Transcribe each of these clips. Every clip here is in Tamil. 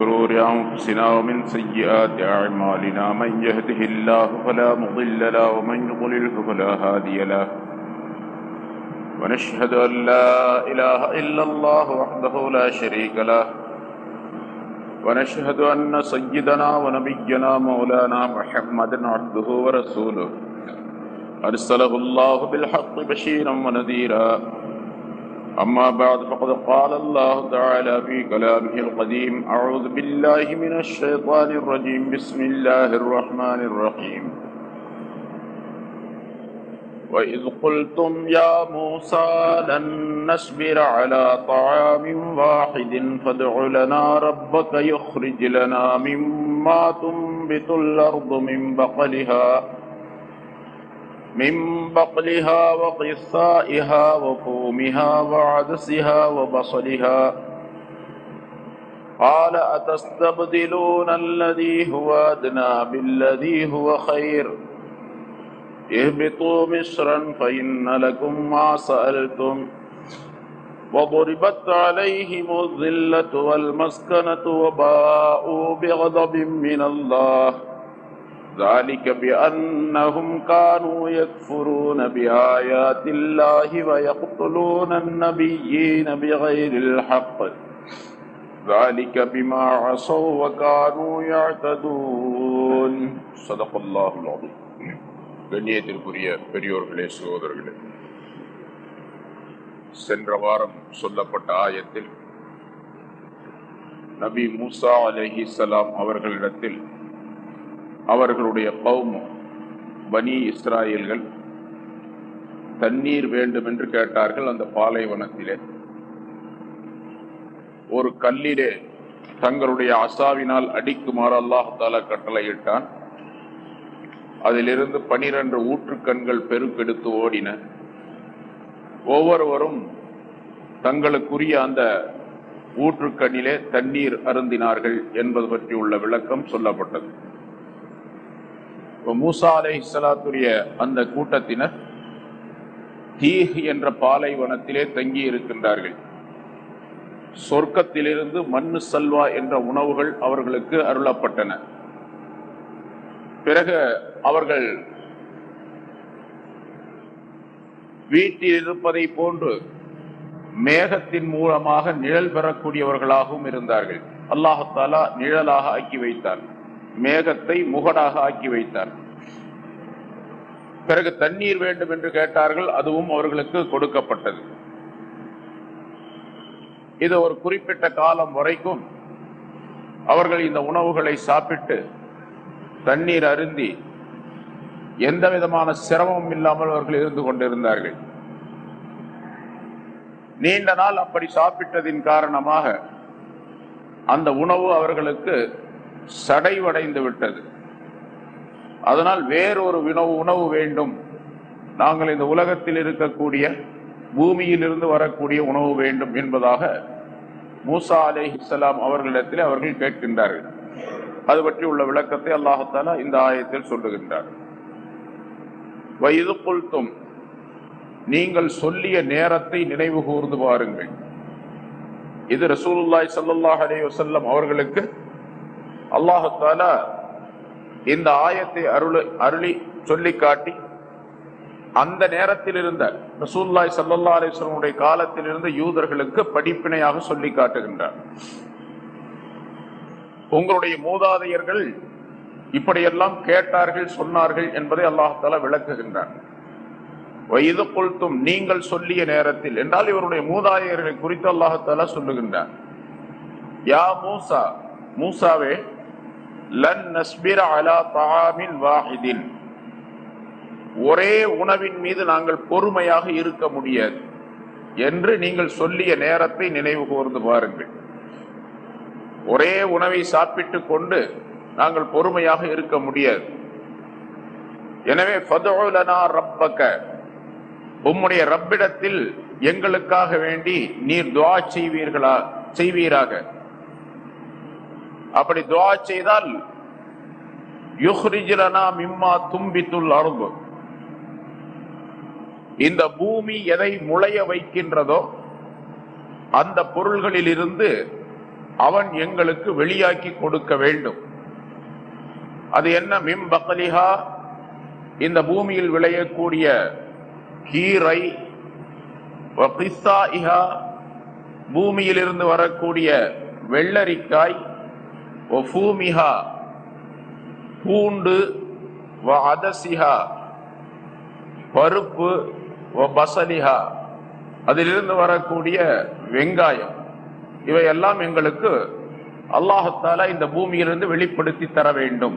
شرور أنفسنا ومن سيئات أعمالنا من يهده الله فلا مضل له ومن يضلله فلا هادي له. ونشهد أن لا إله إلا الله وحده لا شريك له. ونشهد أن سيدنا ونبينا مولانا محمدا عبده ورسوله. أرسله الله بالحق بشيرا ونذيرا أما بعد فقد قال الله تعالى في كلامه القديم أعوذ بالله من الشيطان الرجيم. بسم الله الرحمن الرحيم. وإذ قلتم يا موسى لن نصبر على طعام واحد فادع لنا ربك يخرج لنا مما تنبت الأرض من بقلها. من بقلها وقثائها وفومها وعدسها وبصلها. قال أتستبدلون الذي هو أدنى بالذي هو خير. اهبطوا مصرا فإن لكم ما سألتم. وضربت عليهم الذلة والمسكنة وباءوا بغضب من الله. ذلك بأنهم كانوا يكفرون بآيات الله ويقتلون النبيين بغير الحق ذلك بما عصوا وكانوا يعتدون صدق الله العظيم கண்ணியத்திற்குரிய பெரியோர்களே சகோதரர்களே சென்ற வாரம் சொல்லப்பட்ட ஆயத்தில் நபி மூசா அலஹி சலாம் அவர்களிடத்தில் அவர்களுடைய கௌம் பனி இஸ்ராயல்கள் தண்ணீர் வேண்டும் என்று கேட்டார்கள் அந்த பாலைவனத்திலே. ஒரு கல்லிலே தங்களுடைய அசாவினால் அடிக்குமாறு அல்லாஹால கட்டளையிட்டான். அதிலிருந்து பனிரெண்டு ஊற்றுக்கண்கள் பெருக்கெடுத்து ஓடின. ஒவ்வொருவரும் தங்களுக்குரிய அந்த ஊற்றுக்கண்ணிலே தண்ணீர் அருந்தினார்கள் என்பது பற்றி உள்ள விளக்கம் சொல்லப்பட்டது. மூசா அலை இஸ்லாத்துடைய அந்த கூட்டத்தினர் தீஹ் என்ற பாலைவனத்திலே தங்கி இருக்கின்றார்கள். சொர்க்கத்திலிருந்து மண்ணு சல்வா என்ற உணவுகள் அவர்களுக்கு அருளப்பட்டன. பிறகு அவர்கள் வீட்டில் இருப்பதை போன்று மேகத்தின் மூலமாக நிழல் பெறக்கூடியவர்களாகவும் இருந்தார்கள். அல்லாஹத்தாலா நிழலாக ஆக்கி வைத்தார். மேகத்தை முகடாக ஆக்கி வைத்தார். பிறகு தண்ணீர் வேண்டும் என்று கேட்டார்கள் அதுவும் அவர்களுக்கு கொடுக்கப்பட்டது. இது ஒரு குறிப்பிட்ட காலம் வரைக்கும் அவர்கள் இந்த உணவுகளை சாப்பிட்டு தண்ணீர் அருந்தி எந்த விதமான சிரமமும் இல்லாமல் அவர்கள் இருந்து கொண்டிருந்தார்கள். நீண்ட நாள் அப்படி சாப்பிட்டதின் காரணமாக அந்த உணவு அவர்களுக்கு சடைவடைந்து விட்டது. அதனால் வேறொரு உணவு உணவு வேண்டும். நாங்கள் இந்த உலகத்தில் இருக்கக்கூடிய பூமியிலிருந்து வரக்கூடிய உணவு வேண்டும் என்பதாக மூசா அலே இஸ்லாம் அவர்களிடத்தில் அவர்கள் கேட்கின்றார்கள். அது பற்றி உள்ள விளக்கத்தை அல்லாஹால இந்த ஆயத்தில் சொல்லுகின்றார். வயது கொல்தும் நீங்கள் சொல்லிய நேரத்தை நினைவு கூர்ந்து பாருங்கள். இது ரசூலுல்லாய் சல்லாஹ் அலே வசல்லம் அவர்களுக்கு அல்லாஹால இந்த ஆயத்தை அருள் அருளி சொல்லி காட்டி அந்த நேரத்தில் இருந்த ரசூல்லாய் சல்லா அலிஸ்லமுடைய காலத்தில் இருந்த யூதர்களுக்கு படிப்பினையாக சொல்லி காட்டுகின்றார். உங்களுடைய மூதாதையர்கள் இப்படியெல்லாம் கேட்டார்கள் சொன்னார்கள் என்பதை அல்லாஹால விளக்குகின்றார். வயது கொளுத்தும் நீங்கள் சொல்லிய நேரத்தில் என்றால் இவருடைய மூதாதையர்களை குறித்து அல்லாஹால சொல்லுகின்றார். யா மூசா மூசாவே லன் நஸ்பிர அலா தாமின் வாஹிதின். ஒரே உணவின் மீது நாங்கள் பொறுமையாக இருக்க முடியாது என்று நீங்கள் சொல்லிய நேரத்தை நினைவு கூர்ந்து பாருங்கள். ஒரே உணவை சாப்பிட்டு கொண்டு நாங்கள் பொறுமையாக இருக்க முடியாது. எனவே ரப்பக்க. உம்முடைய ரப்பிடத்தில் எங்களுக்காக வேண்டி நீர் துவா செய்வீர்களா செய்வீராக. அப்படி துவா செய்தால் யுஹ்ரிஜிலனா மிம்மா தும்பித்துள் அரும்பு இந்த பூமி எதை முளைய வைக்கின்றதோ அந்த பொருள்களில் இருந்து அவன் எங்களுக்கு வெளியாக்கி கொடுக்க வேண்டும். அது என்ன? மிம் பக்கலிஹா இந்த பூமியில் விளையக்கூடிய கீரை வகிஸ்ஸாஇஹா, பூமியிலிருந்து வரக்கூடிய வெள்ளரிக்காய் ஒஃபூமிஹா, பூண்டு வ அதசிஹா, பருப்பு வ பசலிஹா அதிலிருந்து வரக்கூடிய வெங்காயம் இவையெல்லாம் எங்களுக்கு அல்லாஹத்தாலா இந்த பூமியிலிருந்து வெளிப்படுத்தி தர வேண்டும்.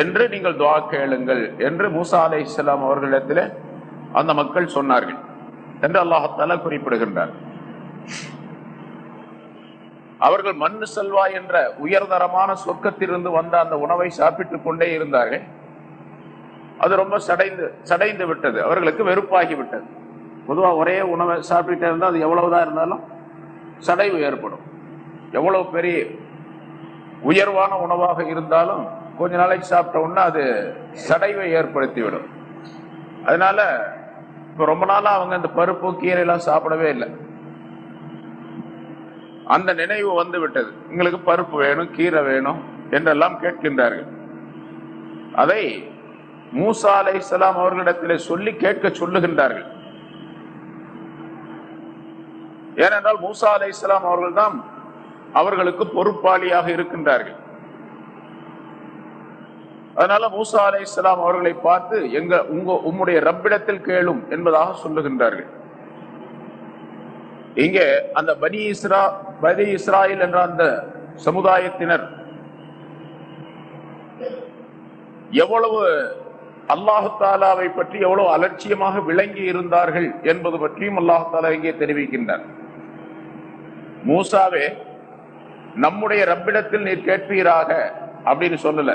என்று நீங்கள் துவா கேளுங்கள் என்று மூசா அலை இஸ்லாம் அவர்களிடத்தில் அந்த மக்கள் சொன்னார்கள். என்று அல்லாஹத்தாலா குறிப்பிடுகின்றார். அவர்கள் மண்ணு செல்வா என்ற உயர்தரமான சொர்க்கத்திலிருந்து வந்த அந்த உணவை சாப்பிட்டுக் கொண்டே இருந்தார்கள். அது ரொம்ப சடைந்து சடைந்து விட்டது. அவர்களுக்கு வெறுப்பாகி விட்டது. ஒரே உணவை சாப்பிட்டே இருந்தால் அது எவ்வளவுதான் இருந்தாலும் சடைவு ஏற்படும். எவ்வளவு பெரிய உயர்வான உணவாக இருந்தாலும் கொஞ்ச நாளைக்கு சாப்பிட்ட உடனே அது சடைவை ஏற்படுத்திவிடும். அதனால இப்போ ரொம்ப நாளாக அவங்க இந்த பருப்பு கீரை எல்லாம் சாப்பிடவே இல்லை. அந்த நினைவு வந்து விட்டது எங்களுக்கு பருப்பு வேணும் கீரை வேணும் என்றெல்லாம் கேட்கின்றார்கள். அதை மூசா அலை இஸ்லாம் அவர்களிடத்திலே சொல்லி கேட்க சொல்லுகின்றார்கள். ஏனென்றால் மூசா அலை இஸ்லாம் அவர்கள் தான் அவர்களுக்கு பொறுப்பாளியாக இருக்கின்றார்கள். அதனால மூசா அலை இஸ்லாம் அவர்களை பார்த்து எங்க உங்க உம்முடைய ரப்பிடத்தில் கேளும் என்பதாக சொல்லுகின்றார்கள். இங்கே அந்த பனி இஸ்ரா பனி இஸ்ராயில் என்ற அந்த சமுதாயத்தினர் எவ்வளவு அல்லாஹு தாலாவை பற்றி எவ்வளவு அலட்சியமாக விளங்கி இருந்தார்கள் என்பது பற்றியும் அல்லாஹு தாலா இங்கே தெரிவிக்கின்றார். மூசாவே நம்முடைய ரப்பிடத்தில் நீர் கேட்பீராக அப்படின்னு சொல்லல.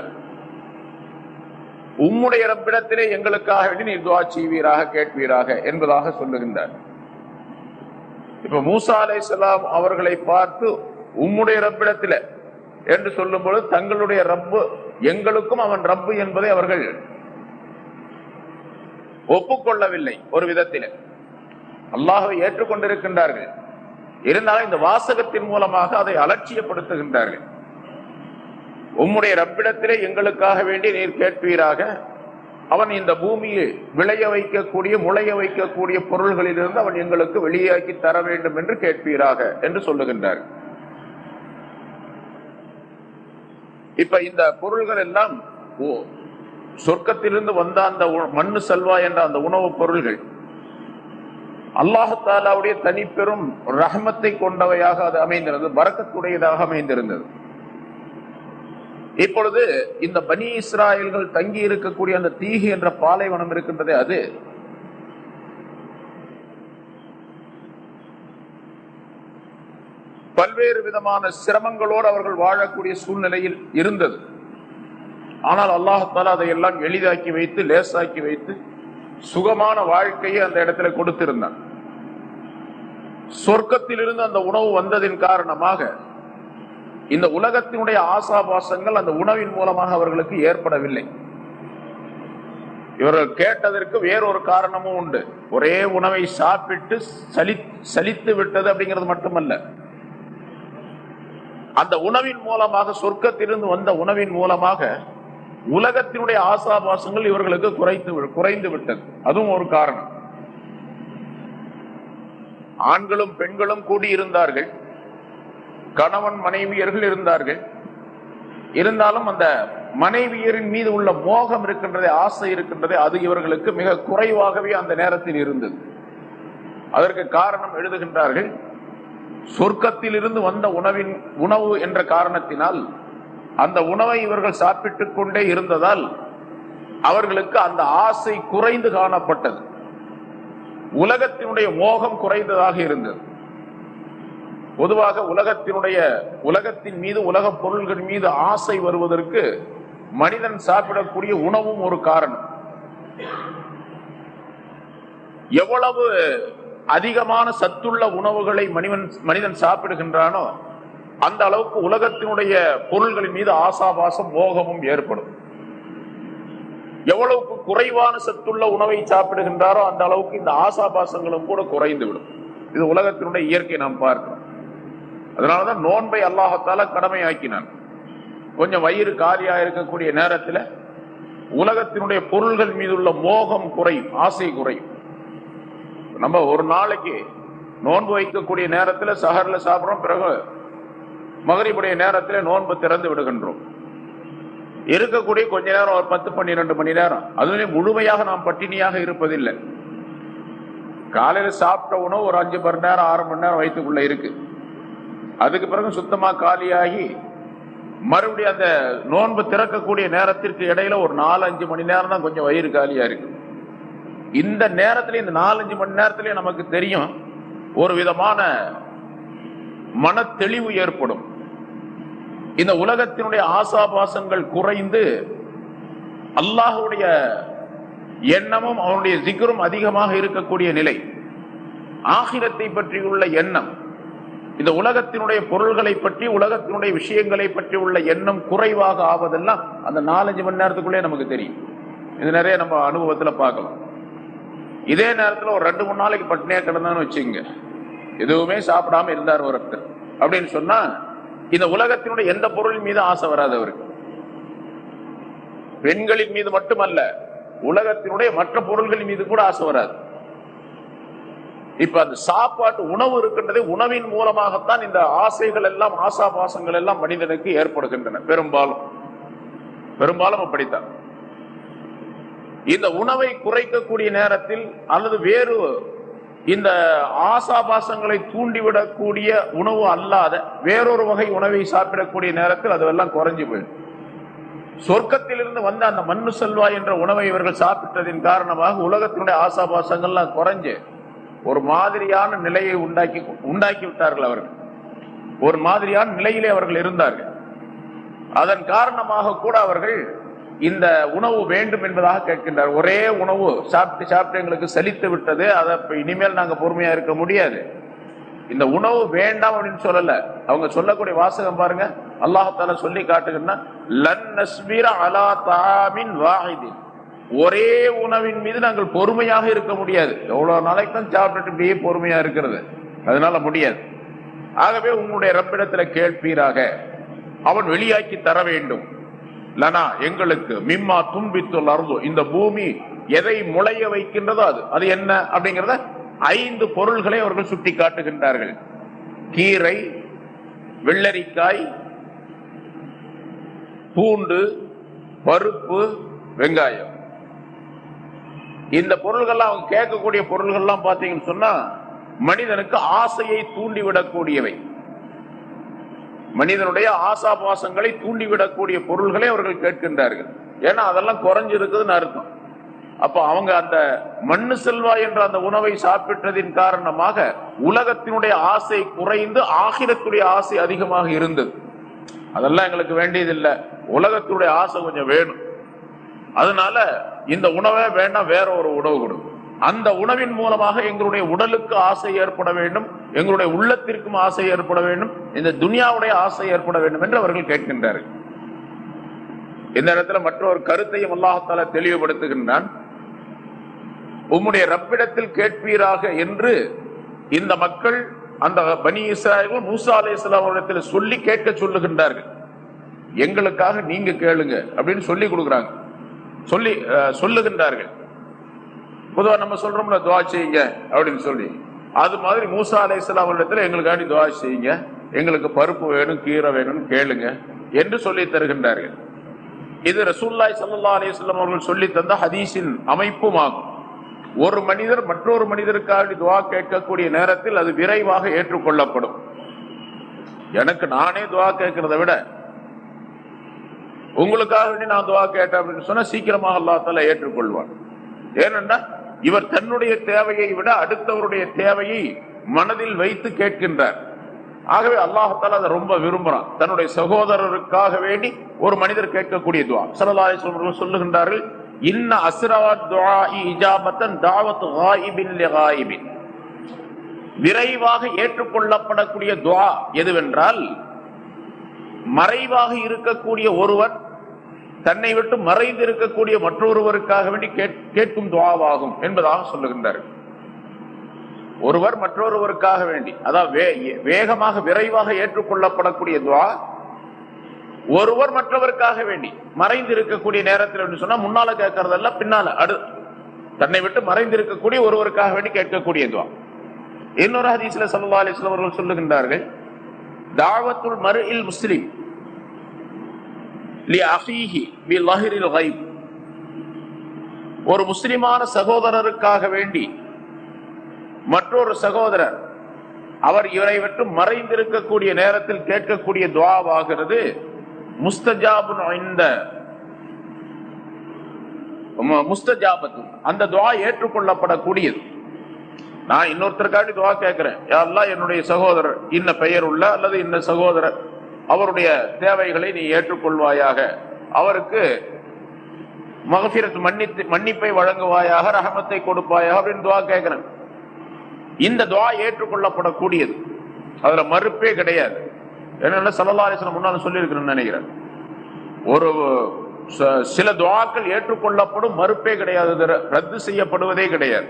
உம்முடைய ரப்பிடத்திலே எங்களுக்காக வேண்டி நீர் துவா செய்வீராக கேட்பீராக என்பதாக சொல்லுகின்றார். இப்ப மூசா அலைஹிஸ்ஸலாம் அவர்களை பார்த்து உம்முடைய ரப்பிடத்தில என்று சொல்லும் பொழுது தங்களுடைய ரப்பு எங்களுக்கும் அவன் ரப்பு என்பதை அவர்கள் ஒப்புக்கொள்ளவில்லை ஒரு விதத்தில். அல்லாஹை ஏற்றுக்கொண்டிருக்கின்றார்கள். இருந்தாலும் இந்த வாசகத்தின் மூலமாக அதை அலட்சியப்படுத்துகின்றார்கள். உம்முடைய ரப்பிடத்திலே எங்களுக்காக வேண்டி நீர் கேட்பீராக அவன் இந்த பூமியை விளைய வைக்கக்கூடிய முளைய வைக்கக்கூடிய பொருள்களிலிருந்து அவன் எங்களுக்கு வெளியாக்கி தர வேண்டும் என்று கேட்பீராக என்று சொல்லுகின்றார். இப்ப இந்த பொருள்கள் எல்லாம் ஓ, சொர்க்கத்திலிருந்து வந்த அந்த மண்ணு செல்வா என்ற அந்த உணவுப் பொருள்கள் அல்லாஹாலாவுடைய தனிப்பெரும் ரஹமத்தை கொண்டவையாக அது அமைந்திருந்தது வரக்கத்துடையதாக அமைந்திருந்தது. இப்பொழுது இந்த பனி இஸ்ராயல்கள் தங்கி இருக்கக்கூடிய அந்த தீகு என்ற பாலைவனம் இருக்கின்றதே அது. பல்வேறு விதமான சிரமங்களோடு அவர்கள் வாழக்கூடிய சூழ்நிலையில் இருந்தது. ஆனால் அல்லாஹால அதையெல்லாம் எளிதாக்கி வைத்து லேசாக்கி வைத்து சுகமான வாழ்க்கையை அந்த இடத்துல கொடுத்திருந்தான். சொர்க்கத்திலிருந்து அந்த உணவு வந்ததின் காரணமாக இந்த உலகத்தினுடைய ஆசாபாசங்கள் அந்த உணவின் மூலமாக அவர்களுக்கு ஏற்படவில்லை. இவர்கள் கேட்டதற்கு வேறொரு காரணமும் உண்டு. ஒரே உணவை சாப்பிட்டு சலி சலித்து விட்டது அப்படிங்கிறது மட்டுமல்ல. அந்த உணவின் மூலமாக சொர்க்கத்திலிருந்து வந்த உணவின் மூலமாக உலகத்தினுடைய ஆசாபாசங்கள் இவர்களுக்கு குறைத்து வி- குறைந்து விட்டது. அதுவும் ஒரு காரணம். ஆண்களும் பெண்களும் கூடியிருந்தார்கள். கணவன் மனைவியர்கள் இருந்தார்கள். இருந்தாலும் அந்த மனைவியரின் மீது உள்ள மோகம் இருக்கின்றதே ஆசை இருக்கின்றதே அது இவர்களுக்கு மிக குறைவாகவே அந்த நேரத்தில் இருந்தது. அதற்கு காரணம் எழுதுகின்றார்கள் சொர்க்கத்தில் இருந்து வந்த உணவின் உணவு என்ற காரணத்தினால் அந்த உணவை இவர்கள் சாப்பிட்டுக் கொண்டே இருந்ததால் அவர்களுக்கு அந்த ஆசை குறைந்து காணப்பட்டது. உலகத்தினுடைய மோகம் குறைந்ததாக இருந்தது. பொதுவாக உலகத்தினுடைய உலகத்தின் மீது உலக பொருள்கள் மீது ஆசை வருவதற்கு மனிதன் சாப்பிடக்கூடிய உணவும் ஒரு காரணம். எவ்வளவு அதிகமான சத்துள்ள உணவுகளை மனிதன் மனிதன் சாப்பிடுகின்றானோ அந்த அளவுக்கு உலகத்தினுடைய பொருள்களின் மீது ஆசாபாசம் மோகமும் ஏற்படும். எவ்வளவுக்கு குறைவான சத்துள்ள உணவை சாப்பிடுகின்றாரோ அந்த அளவுக்கு இந்த ஆசாபாசங்களும் கூட குறைந்து விடும் இது உலகத்தினுடைய இயற்கை நாம் பார்க்கிறோம். அதனாலதான் நோன்பை அல்லாஹத்தால கடமையாக்கினான். கொஞ்சம் வயிறு காலியா இருக்கக்கூடிய நேரத்தில் உலகத்தினுடைய பொருள்கள் மீது உள்ள மோகம் குறையும் ஆசை குறையும். நம்ம ஒரு நாளைக்கு நோன்பு வைக்கக்கூடிய நேரத்தில் சஹர்ல சாப்பிட்றோம் பிறகு மகரிபுடைய நேரத்தில் நோன்பு திறந்து விடுகின்றோம். இருக்கக்கூடிய கொஞ்ச நேரம் ஒரு பத்து பன்னிரெண்டு மணி நேரம். அதுவே முழுமையாக நாம் பட்டினியாக இருப்பதில்லை. காலையில் சாப்பிட்ட உணவு ஒரு அஞ்சு மணி நேரம் ஆறு மணி நேரம் வயிற்றுக்குள்ள இருக்கு. அதுக்கு பிறகு சுத்தமா காலியாகி மறுபடியும் அந்த நோன்பு திறக்கக்கூடிய நேரத்திற்கு இடையில ஒரு நாலு அஞ்சு மணி நேரம் தான் கொஞ்சம் வயிறு காலியா இருக்கு. இந்த நேரத்துல இந்த நாலஞ்சு மணி நேரத்திலே நமக்கு தெரியும் ஒரு விதமான மன தெளிவு ஏற்படும். இந்த உலகத்தினுடைய ஆசாபாசங்கள் குறைந்து அல்லாஹுடைய எண்ணமும் அவனுடைய சிக்கரும் அதிகமாக இருக்கக்கூடிய நிலை. ஆகிரத்தை பற்றியுள்ள எண்ணம் இந்த உலகத்தினுடைய பொருள்களை பற்றி உலகத்தினுடைய விஷயங்களை பற்றி உள்ள எண்ணம் குறைவாக ஆவதெல்லாம் அந்த நாலஞ்சு மணி நேரத்துக்குள்ளே நமக்கு தெரியும். இது நிறைய நம்ம அனுபவத்தில் பார்க்கலாம். இதே நேரத்தில் ஒரு ரெண்டு மூணு நாளைக்கு பட்டினியா கிடந்தான்னு வச்சுங்க எதுவுமே சாப்பிடாம இருந்தார் ஒருத்தர். அப்படின்னு சொன்னா இந்த உலகத்தினுடைய எந்த பொருள் மீது ஆசை வராது அவருக்கு. பெண்களின் மீது மட்டுமல்ல உலகத்தினுடைய மற்ற பொருள்களின் மீது கூட ஆசை வராது. இப்ப அந்த சாப்பாட்டு உணவு இருக்கின்றது உணவின் மூலமாகத்தான் இந்த ஆசைகள் எல்லாம் ஆசாபாசங்கள் எல்லாம் மனிதனுக்கு ஏற்படுகின்றன. பெரும்பாலும். பெரும்பாலும் அப்படித்தான். இந்த உணவை குறைக்கக்கூடிய நேரத்தில் அல்லது வேறு இந்த ஆசாபாசங்களை தூண்டிவிடக்கூடிய உணவு அல்லாத வேறொரு வகை உணவை சாப்பிடக்கூடிய நேரத்தில் அதுவெல்லாம் குறைஞ்சு போயிடும். சொர்க்கத்திலிருந்து வந்த அந்த மண்ணு செல்வா என்ற உணவை இவர்கள் சாப்பிட்டதின் காரணமாக உலகத்தினுடைய ஆசாபாசங்கள்லாம் குறைஞ்சு ஒரு மாதிரியான நிலையை உண்டாக்கி உண்டாக்கி விட்டார்கள் அவர்கள். ஒரு மாதிரியான நிலையிலே அவர்கள் இருந்தார்கள். அதன் காரணமாக கூட அவர்கள் இந்த உணவு வேண்டும் என்பதாக கேட்கின்றார். ஒரே உணவு சாப்பிட்டு சாப்பிட்டு எங்களுக்கு சலித்து விட்டது. அதை இனிமேல் நாங்கள் பொறுமையா இருக்க முடியாது. இந்த உணவு வேண்டாம் அப்படின்னு சொல்லல. அவங்க சொல்லக்கூடிய வாசகம் பாருங்க. அல்லாஹால சொல்லி காட்டுங்கன்னா ஒரே உணவின் மீது நாங்கள் பொறுமையாக இருக்க முடியாது. எவ்வளவு நாளைக்கு தான் சாப்பிட்டுட்டு இப்படியே பொறுமையா இருக்கிறது? அதனால முடியாது. ஆகவே உங்களுடைய ரப்பிடத்துல கேட்பீராக. அவன் வெளியாக்கி தர வேண்டும். லனா எங்களுக்கு மிம்மா தும்பித்துள் அருந்தோ இந்த பூமி எதை முளைய வைக்கின்றதோ அது. அது என்ன அப்படிங்கறத ஐந்து பொருள்களை அவர்கள் சுட்டி காட்டுகின்றார்கள். கீரை வெள்ளரிக்காய் பூண்டு பருப்பு வெங்காயம். இந்த பொருள்கள்லாம் அவங்க கேட்கக்கூடிய பொருள்கள்லாம் பார்த்தீங்கன்னு சொன்னா மனிதனுக்கு ஆசையை தூண்டிவிடக்கூடியவை. மனிதனுடைய ஆசாபாசங்களை தூண்டிவிடக்கூடிய பொருள்களை அவர்கள் கேட்கின்றார்கள். ஏன்னா அதெல்லாம் குறைஞ்சிருக்குதுன்னு அர்த்தம். அப்ப அவங்க அந்த மண்ணு செல்வா என்ற அந்த உணவை சாப்பிட்டதின் காரணமாக உலகத்தினுடைய ஆசை குறைந்து ஆகிரத்துடைய ஆசை அதிகமாக இருந்தது. அதெல்லாம் எங்களுக்கு வேண்டியதில்லை. உலகத்தினுடைய ஆசை கொஞ்சம் வேணும். அதனால இந்த உணவே வேண்டாம் வேற ஒரு உணவு கொடு. அந்த உணவின் மூலமாக எங்களுடைய உடலுக்கு ஆசை ஏற்பட வேண்டும் எங்களுடைய உள்ளத்திற்கும் ஆசை ஏற்பட வேண்டும் இந்த துனியாவுடைய ஆசை ஏற்பட வேண்டும் என்று அவர்கள் கேட்கின்றார்கள். இந்த இடத்துல மற்றொரு கருத்தையும் அல்லாஹால தெளிவுபடுத்துகின்றான். உம்முடைய ரப்பிடத்தில் கேட்பீராக என்று இந்த மக்கள் அந்த பனி இஸ்ராயல் மூசா அலி இஸ்லாமிடத்தில் சொல்லி கேட்க சொல்லுகின்றார்கள். எங்களுக்காக நீங்க கேளுங்க அப்படின்னு சொல்லி கொடுக்குறாங்க. சொல்லி சொல்லுகின்றார்கள். பொதுவாக நம்ம சொல்றோம்ல துவா செய்யுங்க அப்படின்னு சொல்லி. அது மாதிரி மூசா அலை இஸ்லாமிடத்தில் எங்களுக்காண்டி துவா செய்யுங்க. எங்களுக்கு பருப்பு வேணும் கீரை வேணும்னு கேளுங்க என்று சொல்லி தருகின்றார்கள். இது ரசூல்லாய் சல்லா அலிஸ்லாம் அவர்கள் சொல்லி தந்த ஹதீஸின் அமைப்பும் ஆகும் ஒரு மனிதர் மற்றொரு மனிதருக்காக துவா கேட்கக்கூடிய நேரத்தில் அது விரைவாக ஏற்றுக்கொள்ளப்படும். எனக்கு நானே துவா கேட்கிறத விட உங்களுக்காக வேண்டி நான் துவா கேட்டேன் அப்படின்னு சொன்னா சீக்கிரமாக அல்லாத்தால ஏற்றுக்கொள்வார் ஏற்றுக்கொள்வான். ஏனென்றா இவர் தன்னுடைய தேவையை விட அடுத்தவருடைய தேவையை மனதில் வைத்து கேட்கின்றார். ஆகவே அல்லாஹத்தால் அதை ரொம்ப விரும்புறான். தன்னுடைய சகோதரருக்காக வேண்டி ஒரு மனிதர் கேட்கக்கூடிய துவா. சல்லல்லாஹு சொல்லுகின்றார்கள் இன்ன அஸ்ரவத் துஆஇ இஜாபத்தன் தாவத்து விரைவாக ஏற்றுக்கொள்ளப்படக்கூடிய துவா எதுவென்றால் மறைவாக இருக்கக்கூடிய ஒருவர் தன்னை விட்டு மறைந்து இருக்கக்கூடிய மற்றொருவருக்காக வேண்டி கேட்- கேட்கும் துவாவாகும் என்பதாக சொல்லுகின்றார்கள் ஒருவர் மற்றொருவருக்காக வேண்டி அதாவது வே- வேகமாக விரைவாக ஏற்றுக்கொள்ளப்படக்கூடிய துவா ஒருவர் மற்றவருக்காக வேண்டி மறைந்து இருக்கக்கூடிய நேரத்தில் சொன்னா முன்னால கேட்கறதல்ல பின்னால அடு தன்னை விட்டு மறைந்து இருக்கக்கூடிய ஒருவருக்காக வேண்டி கேட்கக்கூடிய துவா. இன்னொரு ஹதீஸ்ல சல்லா அலிஸ்லாம் அவர்கள் சொல்லுகின்றார்கள் தாவத்துல் மறு இல் முஸ்லீம் லி அஹீஹி பி லஹிரில் கைப் ஒரு முஸ்லிமான சகோதரருக்காக வேண்டி மற்றொரு சகோதரர் அவர் இவரை விட்டு மறைந்திருக்கக்கூடிய நேரத்தில் கேட்கக்கூடிய துவாவாகிறது முஸ்தஜாபு இந்த முஸ்தஜாபத்து. அந்த துவா ஏற்றுக்கொள்ளப்படக்கூடியது. நான் இன்னொருத்தருக்காண்டி துவா கேட்கிறேன். யாரெல்லாம் என்னுடைய சகோதரர் இன்ன பெயர் உள்ள அல்லது இன்ன சகோதரர் அவருடைய தேவைகளை நீ ஏற்றுக்கொள்வாயாக. அவருக்கு மகசிரத் மன்னித்து மன்னிப்பை வழங்குவாயாக ரஹமத்தை கொடுப்பாயாக அப்படின்னு துவா கேட்கிறேன். இந்த துவா ஏற்றுக்கொள்ளப்படக்கூடியது. அதுல மறுப்பே கிடையாது. என்னன்னா சலல்லாரிசனம் முன்னால் சொல்லியிருக்கிறேன்னு நினைக்கிறேன். ஒரு ச- சில துவாக்கள் ஏற்றுக்கொள்ளப்படும் மறுப்பே கிடையாது. ரத்து செய்யப்படுவதே கிடையாது.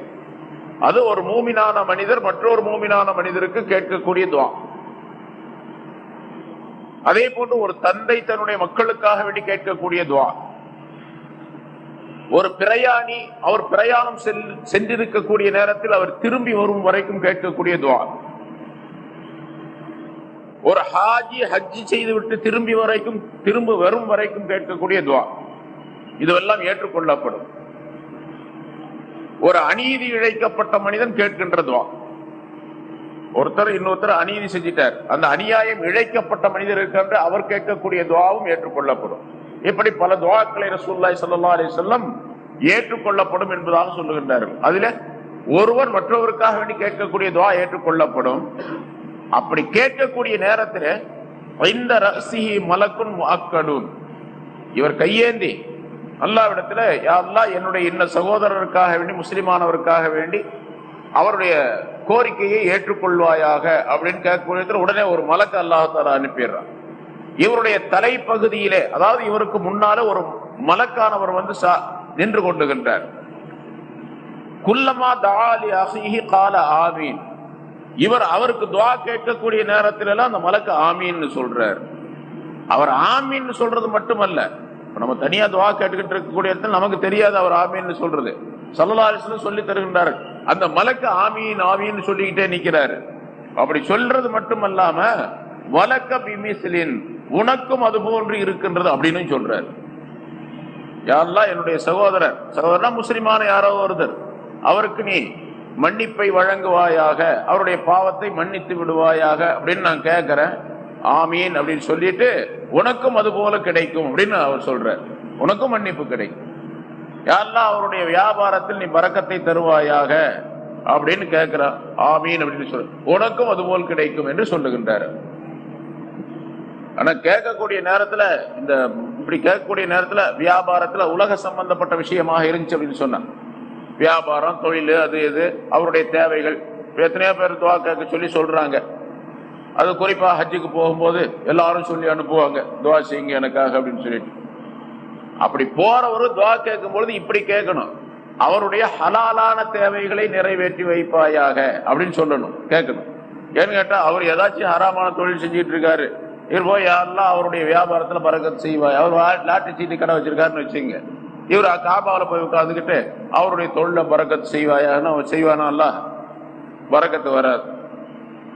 அது ஒரு மூமினான மனிதர் மற்றொரு மூமினான மனிதருக்கு கேட்கக்கூடிய துவா. அதே போன்று ஒரு தந்தை தன்னுடைய மக்களுக்காக வேண்டி கேட்கக்கூடிய துவா. ஒரு பிரயாணி அவர் பிரயாணம் செல்- சென்றிருக்கக்கூடிய நேரத்தில் அவர் திரும்பி வரும் வரைக்கும் கேட்கக்கூடிய துவா. ஒரு ஹாஜி ஹஜ்ஜி செய்துவிட்டு திரும்பி வரைக்கும் திரும்ப வரும் வரைக்கும் கேட்கக்கூடிய துவா. இதுவெல்லாம் ஏற்றுக்கொள்ளப்படும். ஒரு அநீதி இழைக்கப்பட்ட மனிதன் கேட்கின்ற துவா. ஒருத்தர் இன்னொருத்தர் அநீதி செஞ்சிட்டார். அந்த அநியாயம் இழைக்கப்பட்ட மனிதர் இருக்கின்ற அவர் கேட்கக்கூடிய துவாவும் ஏற்றுக்கொள்ளப்படும். இப்படி பல துவாக்களை ரசூல்லாய் சல்லா அலி செல்லம் ஏற்றுக்கொள்ளப்படும் என்பதாக சொல்லுகின்றார்கள். அதுல ஒருவர் மற்றவருக்காக வேண்டி கேட்கக்கூடிய துவா ஏற்றுக்கொள்ளப்படும். அப்படி கேட்கக்கூடிய நேரத்தில் இந்த ரசிஹி மலக்குன் முஅக்கடுன் இவர் கையேந்தி அல்லாவிடத்துல யா அல்லாஹ் என்னுடைய இன்ன சகோதரருக்காக வேண்டி முஸ்லிமானவருக்காக வேண்டி அவருடைய கோரிக்கையை ஏற்றுக்கொள்வாயாக அப்படின்னு கேட்கக்கூடிய உடனே ஒரு மலக்கு அல்லாஹால அனுப்பிடுறான். இவருடைய தலைப்பகுதியிலே அதாவது இவருக்கு முன்னால ஒரு மலக்கானவர் வந்து சா- நின்று கொண்டுகின்றார். குல்லமா தாலி அசிஹி கால ஆமீன். இவர் அவருக்கு துவா கேட்கக்கூடிய நேரத்துல எல்லாம் அந்த மலக்கு ஆமீன்னு சொல்றார். அவர் ஆமீன்னு சொல்றது மட்டுமல்ல இப்ப நம்ம தனியா துவா கேட்டுக்கிட்டு இருக்கக்கூடிய இடத்துல நமக்கு தெரியாது அவர் ஆமீன்னு சொல்றது. சல்லல்லாஹு சொல்லி தருகின்றார்கள். அந்த மலக்கு ஆமீன் ஆமீன்னு சொல்லிக்கிட்டே நிக்கிறாரு. அப்படி சொல்றது மட்டுமல்லாம வலக்க பிமிசிலின் உனக்கும் அது போன்று இருக்கின்றது அப்படின்னு சொல்றாரு. யாரெல்லாம் என்னுடைய சகோதரர் சகோதரனா முஸ்லிமான யாரோ ஒருத்தர் அவருக்கு நீ மன்னிப்பை வழங்குவாயாக அவருடைய பாவத்தை மன்னித்து விடுவாயாக அப்படின்னு நான் கேட்கிறேன் ஆமீன் அப்படின்னு சொல்லிட்டு உனக்கும் அது போல கிடைக்கும் அப்படின்னு அவர் சொல்றார். உனக்கும் மன்னிப்பு கிடைக்கும். யாரெல்லாம் அவருடைய வியாபாரத்தில் நீ பறக்கத்தை தருவாயாக அப்படின்னு கேட்கிறார் ஆமீன் அப்படின்னு சொல்லு. உனக்கும் அது போல் கிடைக்கும் என்று சொல்லுகின்றார். ஆனா கேட்கக்கூடிய நேரத்துல இந்த இப்படி கேட்கக்கூடிய நேரத்துல வியாபாரத்துல உலக சம்பந்தப்பட்ட விஷயமாக இருந்துச்சு அப்படின்னு சொன்னான் வியாபாரம் தொழில் அது இது அவருடைய தேவைகள். எத்தனையோ பேர் துவா கேட்க சொல்லி சொல்றாங்க. அது குறிப்பாக ஹஜ்ஜுக்கு போகும்போது எல்லாரும் சொல்லி அனுப்புவாங்க. துவா செய்யுங்க எனக்காக அப்படின்னு சொல்லிட்டு. அப்படி போறவரும் துவா கேட்கும் பொழுது இப்படி கேட்கணும். அவருடைய ஹலாலான தேவைகளை நிறைவேற்றி வைப்பாயாக அப்படின்னு சொல்லணும். கேட்கணும். ஏன்னு கேட்டா அவர் ஏதாச்சும் ஹராமான தொழில் செஞ்சுட்டு இருக்காரு இவர் யாரெல்லாம் அவருடைய வியாபாரத்துல பறக்கத்து செய்வாய். அவர் வா- லாட்டரி சீட்டு கடை வச்சிருக்காருன்னு வச்சுங்க இவர் காபாவில் போய் உட்காந்துக்கிட்டு அவருடைய தொழில பறக்கத்து செய்வாயான்னு அவர் செய்வானா அல்ல பறக்கத்து வராது.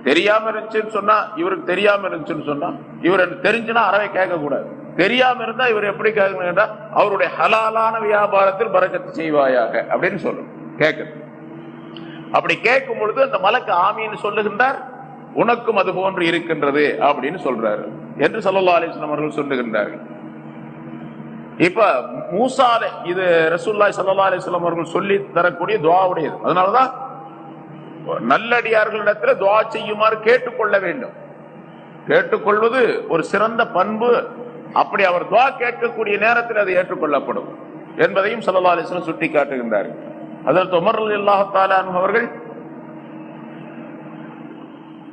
தெரியாம இருந்துச்சுன்னு சொன்னா இவருக்கு தெரியாம இருந்துச்சுன்னு சொன்னா இவர் எனக்கு தெரிஞ்சுன்னா அறவே கேட்க கூடாது தெரியாம இருந்தா இவர் எப்படி கேட்கணும் கேட்டா அவருடைய ஹலாலான வியாபாரத்தில் பறக்கத்து செய்வாயாக அப்படின்னு சொல்லணும் கேட்கணும் அப்படி கேட்கும் பொழுது அந்த மலக்கு ஆமின்னு சொல்லுகின்றார் உனக்கும் அது போன்று இருக்கின்றது அப்படின்னு சொல்றாரு. என்று சல்லா அலிஸ்லாம் அவர்கள் சொல்லுகின்றார்கள். இப்ப மூசால இது ரசூல்லாய் சல்லா அலிஸ்லாம் அவர்கள் சொல்லி தரக்கூடிய துவாவுடையது. அதனாலதான் நல்லடியார்களிடத்துல துவா செய்யுமாறு கேட்டுக்கொள்ள வேண்டும். கேட்டுக்கொள்வது ஒரு சிறந்த பண்பு அப்படி அவர் துவா கேட்கக்கூடிய நேரத்தில் அது ஏற்றுக்கொள்ளப்படும் என்பதையும் சல்லா அலிஸ்லாம் சுட்டி காட்டுகின்றார்கள் அதற்கு உமர் அல்லாஹாலும் அவர்கள்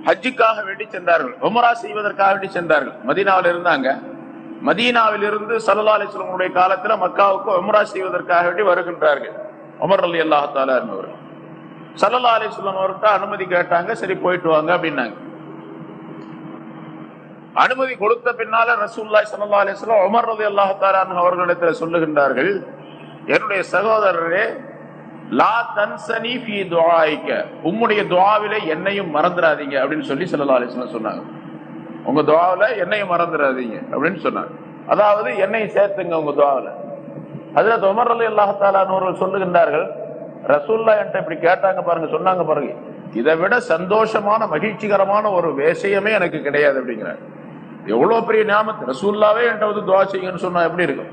ஹஜ்ஜுக்காக வேண்டி சென்றார்கள். உமரா செய்வதற்காக வேண்டி சென்றார்கள். மதீனாவில் இருந்தாங்க. மதீனாவில் இருந்து சல்லா அலிஸ்லமுடைய காலத்துல மக்காவுக்கு உமரா செய்வதற்காக வேண்டி வருகின்றார்கள். உமர் அலி அல்லாஹாலும் அவர்கள். சல்லல்லா அலிஸ்லாம் அவர்கிட்ட அனுமதி கேட்டாங்க. சரி போயிட்டு வாங்க அப்படின்னாங்க. அனுமதி கொடுத்த பின்னால ரசூல்லாய் சல்லா அலிஸ்லாம் உமர் ரவி அல்லாஹாரான் அவர்களிடத்தில் சொல்லுகின்றார்கள் என்னுடைய சகோதரரே லா தன்சனி ஃபி துவாய்க்க உம்முடைய துவாவில என்னையும் மறந்துடாதீங்க அப்படின்னு சொல்லி சல்லா அலிஸ்லாம் சொன்னாங்க. உங்க துவாவில என்னையும் மறந்துடாதீங்க அப்படின்னு சொன்னாங்க. அதாவது என்னையும் சேர்த்துங்க உங்க துவாவில அதுல உமர் அலி அல்லாஹாலான் சொல்லுகின்றார்கள் ரசூல்லா என்கிட்ட இப்படி கேட்டாங்க பாருங்க சொன்னாங்க பாருங்க. இதை விட சந்தோஷமான மகிழ்ச்சிகரமான ஒரு விஷயமே எனக்கு கிடையாது அப்படிங்கிறாங்க எவ்வளோ பெரிய ஞாபகத்து ரசூல்லாவே என்கிட்ட வந்து துவா செய்யுங்கன்னு சொன்னால் எப்படி இருக்கும்?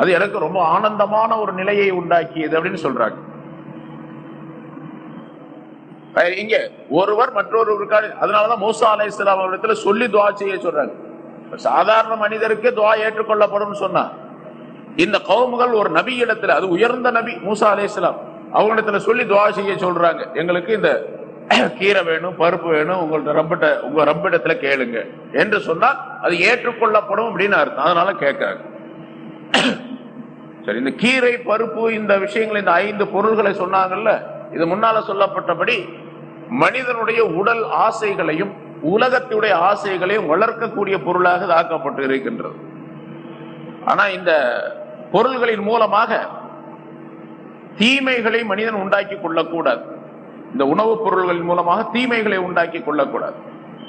அது எனக்கு ரொம்ப ஆனந்தமான ஒரு நிலையை உண்டாக்கியது அப்படின்னு சொல்றாங்க. இங்க ஒருவர் மற்றொருவருக்காக அதனாலதான் மூசா அலை இஸ்லாம் அவரிடத்துல சொல்லி துவா செய்ய சொல்றாங்க சாதாரண மனிதருக்கு துவா ஏற்றுக்கொள்ளப்படும் சொன்னா இந்த கவுமுகள் ஒரு நபி இடத்துல அது உயர்ந்த நபி மூசா அலை இஸ்லாம் அவங்களிடத்துல சொல்லி துவா செய்ய சொல்றாங்க. எங்களுக்கு இந்த கீரை வேணும் பருப்பு வேணும் உங்கள்ட்ட ரப்பிட்ட உங்க ரப்பிடத்துல கேளுங்க. என்று சொன்னால் அது ஏற்றுக்கொள்ளப்படும் அப்படின்னு அர்த்தம். அதனால கேட்கிறாங்க சரி இந்த கீரை பருப்பு இந்த விஷயங்கள் இந்த ஐந்து பொருள்களை சொன்னாங்கல்ல இது முன்னால சொல்லப்பட்டபடி மனிதனுடைய உடல் ஆசைகளையும் உலகத்துடைய ஆசைகளையும் வளர்க்கக்கூடிய பொருளாக தாக்கப்பட்டு ஆக்கப்பட்டு இருக்கின்றது. ஆனா இந்த பொருள்களின் மூலமாக தீமைகளை மனிதன் உண்டாக்கி கொள்ளக்கூடாது. இந்த உணவுப் பொருள்களின் மூலமாக தீமைகளை உண்டாக்கி கொள்ளக்கூடாது.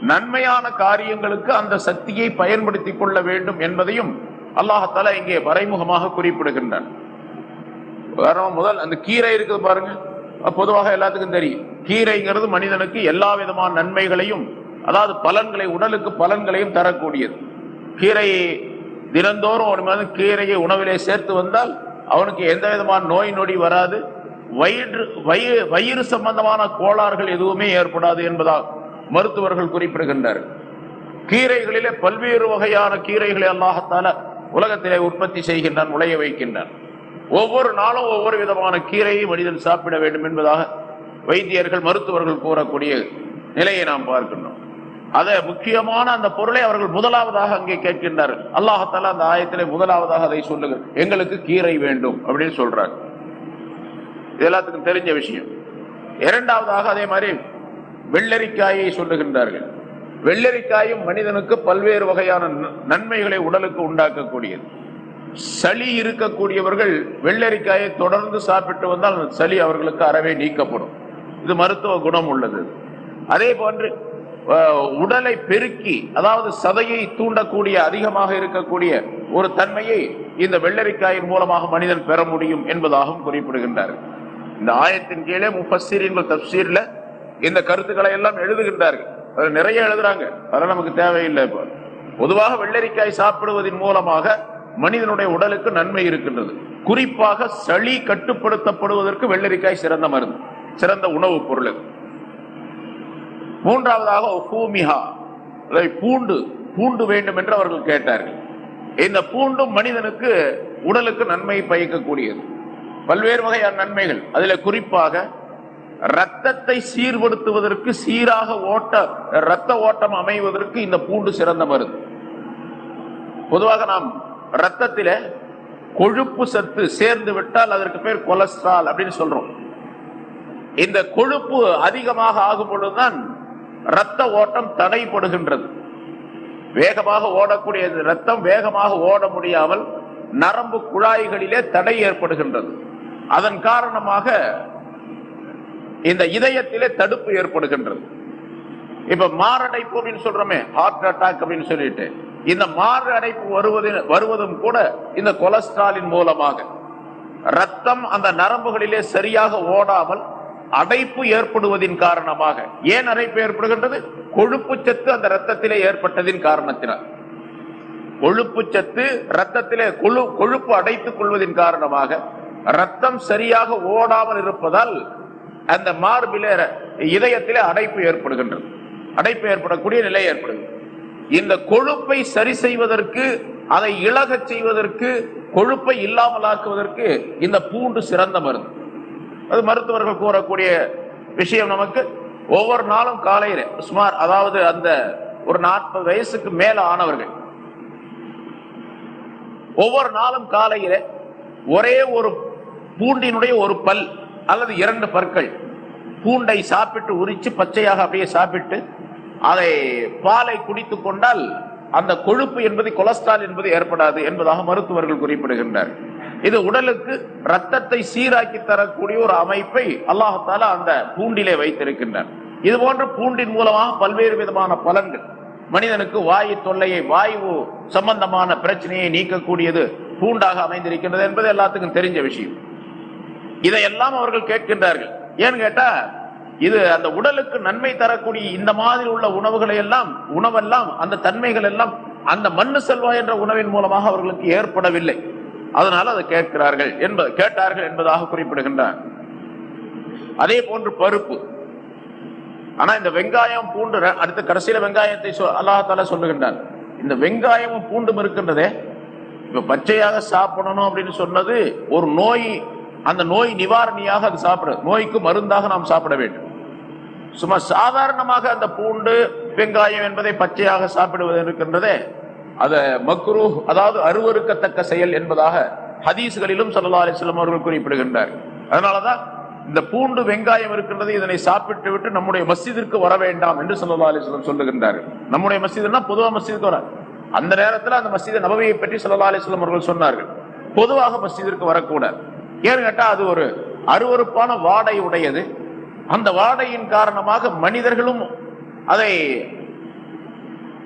நன்மையான காரியங்களுக்கு அந்த சக்தியை பயன்படுத்திக் கொள்ள வேண்டும் என்பதையும் அல்லாஹால இங்கே மறைமுகமாக குறிப்பிடுகின்றான். உதாரணமா முதல் அந்த கீரை இருக்குது பாருங்க. பொதுவாக எல்லாத்துக்கும் தெரியும். கீரைங்கிறது மனிதனுக்கு எல்லா விதமான நன்மைகளையும் அதாவது பலன்களை உடலுக்கு பலன்களையும் தரக்கூடியது. கீரையை தினந்தோறும் ஒரு மனிதன் கீரையை உணவிலே சேர்த்து வந்தால் அவனுக்கு எந்த விதமான நோய் நொடி வராது. வயிறு வயிறு வயிறு சம்பந்தமான கோளாறுகள் எதுவுமே ஏற்படாது என்பதால் மருத்துவர்கள் குறிப்பிடுகின்றனர் கீரைகளிலே பல்வேறு வகையான கீரைகளை அல்லாஹத்தால உலகத்திலே உற்பத்தி செய்கின்றான் உழைய வைக்கின்றான். ஒவ்வொரு நாளும் ஒவ்வொரு விதமான கீரையை மனிதன் சாப்பிட வேண்டும் என்பதாக வைத்தியர்கள் மருத்துவர்கள் கூறக்கூடிய நிலையை நாம் பார்க்கின்றோம். அதை முக்கியமான அந்த பொருளை அவர்கள் முதலாவதாக அங்கே கேட்கின்றார்கள். அல்லாஹத்தால அந்த ஆயத்திலே முதலாவதாக அதை சொல்லுங்கள் எங்களுக்கு கீரை வேண்டும் அப்படின்னு சொல்றாங்க இது எல்லாத்துக்கும் தெரிஞ்ச விஷயம். இரண்டாவதாக அதே மாதிரி வெள்ளரிக்காயை சொல்லுகின்றார்கள். வெள்ளரிக்காயும் மனிதனுக்கு பல்வேறு வகையான ந- நன்மைகளை உடலுக்கு உண்டாக்கக்கூடியது. சளி இருக்கக்கூடியவர்கள் வெள்ளரிக்காயை தொடர்ந்து சாப்பிட்டு வந்தால் அந்த சளி அவர்களுக்கு அறவே நீக்கப்படும். இது மருத்துவ குணம் உள்ளது. அதே போன்று உடலை பெருக்கி அதாவது சதையை தூண்டக்கூடிய அதிகமாக இருக்கக்கூடிய ஒரு தன்மையை இந்த வெள்ளரிக்காயின் மூலமாக மனிதன் பெற முடியும் என்பதாகவும் குறிப்பிடுகின்றார்கள். இந்த ஆயத்தின் கீழே முஃபஸ்ஸீரீன்கள் தப்சீர்ல இந்த கருத்துக்களை எல்லாம் எழுதுகின்றார்கள். அதுல நிறைய எழுதுறாங்க. அதெல்லாம் நமக்கு தேவையில்லை இப்போ. பொதுவாக வெள்ளரிக்காய் சாப்பிடுவதன் மூலமாக மனிதனுடைய உடலுக்கு நன்மை இருக்கின்றது. குறிப்பாக சளி கட்டுப்படுத்தப்படுவதற்கு வெள்ளரிக்காய் சிறந்த மருந்து சிறந்த உணவுப் பொருள் மூன்றாவதாக ஹூமிஹா அதை பூண்டு பூண்டு வேண்டும் என்று அவர்கள் கேட்டார்கள். இந்த பூண்டும் மனிதனுக்கு உடலுக்கு நன்மை பயக்கக்கூடியது. பல்வேறு வகையான நன்மைகள். அதுல குறிப்பாக ரத்தத்தை சீர்படுத்துவதற்கு சீராக ஓட்ட ரத்த ஓட்டம் அமைவதற்கு இந்த பூண்டு சிறந்த மருந்து. பொதுவாக நாம் ரத்தத்தில கொழுப்பு சத்து சேர்ந்து விட்டால் அதற்கு பேர் கொலஸ்ட்ரால் அப்படின்னு சொல்றோம். இந்த கொழுப்பு அதிகமாக ஆகும் பொழுதுதான் ரத்த ஓட்டம் தடைப்படுகின்றது வேகமாக ஓடக்கூடிய ரத்தம் வேகமாக ஓட முடியாமல் நரம்பு குழாய்களிலே தடை ஏற்படுகின்றது. அதன் காரணமாக இந்த இதயத்திலே தடுப்பு ஏற்படுகின்றது. இப்ப மாரடைப்பு அப்படின்னு சொல்றோமே ஹார்ட் அட்டாக் அப்படின்னு சொல்லிட்டு. இந்த மாரடைப்பு வருவது வருவதும் கூட இந்த கொலஸ்ட்ராலின் மூலமாக. ரத்தம் அந்த நரம்புகளிலே சரியாக ஓடாமல் அடைப்பு ஏற்படுவதின் காரணமாக. ஏன் அடைப்பு ஏற்படுகின்றது? கொழுப்பு சத்து அந்த ரத்தத்திலே ஏற்பட்டதின் காரணத்தினால். கொழுப்பு சத்து ரத்தத்திலே கொழு கொழுப்பு அடைத்துக் கொள்வதின் காரணமாக ரத்தம் சரியாக ஓடாமல் இருப்பதால் அந்த மார்பில இதயத்தில அடைப்பு ஏற்படுகின்றது. அடைப்பு ஏற்படக்கூடிய நிலை ஏற்படுகிறது இந்த கொழுப்பை சரி செய்வதற்கு அதை இழக செய்வதற்கு கொழுப்பை இல்லாமலாக்குவதற்கு இந்த பூண்டு சிறந்த மருந்து. அது மருத்துவர்கள் கூறக்கூடிய விஷயம் நமக்கு. ஒவ்வொரு நாளும் காலையில சுமார் அதாவது அந்த ஒரு நாற்பது வயசுக்கு மேல ஆனவர்கள். ஒவ்வொரு நாளும் காலையில ஒரே ஒரு பூண்டினுடைய ஒரு பல் அல்லது இரண்டு பற்கள். பூண்டை சாப்பிட்டு உரிச்சு பச்சையாக அப்படியே சாப்பிட்டு அதை பாலை குடித்து கொண்டால் அந்த கொழுப்பு என்பது கொலஸ்ட்ரால் என்பது ஏற்படாது என்பதாக மருத்துவர்கள் குறிப்பிடுகின்றனர் இது உடலுக்கு ரத்தத்தை சீராக்கி தரக்கூடிய ஒரு அமைப்பை அல்லாஹால அந்த பூண்டிலே வைத்திருக்கின்றார். இது போன்று பூண்டின் மூலமாக பல்வேறு விதமான பலன்கள். மனிதனுக்கு வாயு தொல்லையை வாயு சம்பந்தமான பிரச்சனையை நீக்கக்கூடியது பூண்டாக அமைந்திருக்கின்றது என்பது எல்லாத்துக்கும் தெரிஞ்ச விஷயம். இதையெல்லாம் அவர்கள் கேட்கின்றார்கள். ஏன்னு கேட்டா இது அந்த உடலுக்கு நன்மை தரக்கூடிய இந்த மாதிரி உள்ள உணவுகளை எல்லாம் உணவெல்லாம் அந்த தன்மைகள் எல்லாம் அந்த மண்ணு செல்வா என்ற உணவின் மூலமாக அவர்களுக்கு ஏற்படவில்லை. அதனால அதை கேட்கிறார்கள் என்பது கேட்டார்கள் என்பதாக குறிப்பிடுகின்றார். அதே போன்று பருப்பு. ஆனா இந்த வெங்காயம் பூண்டு அடுத்த கடைசியில வெங்காயத்தை அல்லாஹால சொல்லுகின்றார் இந்த வெங்காயமும் பூண்டும் இருக்கின்றதே இப்ப பச்சையாக சாப்பிடணும் அப்படின்னு சொன்னது ஒரு நோய் அந்த நோய் நிவாரணியாக அது சாப்பிடுறது நோய்க்கு மருந்தாக நாம் சாப்பிட வேண்டும். சும்மா சாதாரணமாக அந்த பூண்டு வெங்காயம் என்பதை பச்சையாக சாப்பிடுவது இருக்கின்றதே அத மக்ரூ அதாவது அருவருக்கத்தக்க செயல் என்பதாக ஹதீஸ்களிலும் சல்லா அலிஸ்லாம் அவர்கள் குறிப்பிடுகின்றார் அதனாலதான் இந்த பூண்டு வெங்காயம் இருக்கின்றது இதனை சாப்பிட்டு விட்டு நம்முடைய மசிதிற்கு வர வேண்டாம் என்று சல்லா அலிஸ்லாம் சொல்லுகின்றார்கள். நம்முடைய மசிதுனா பொதுவா மசிதுக்கு வர அந்த நேரத்தில் அந்த மசித நபவியை பற்றி சல்லா அலிஸ்லாம் அவர்கள் சொன்னார்கள். பொதுவாக மசிதிற்கு வரக்கூடாது. ஏன்னு கேட்டால் அது ஒரு அருவருப்பான வாடை உடையது. அந்த வாடையின் காரணமாக மனிதர்களும் அதை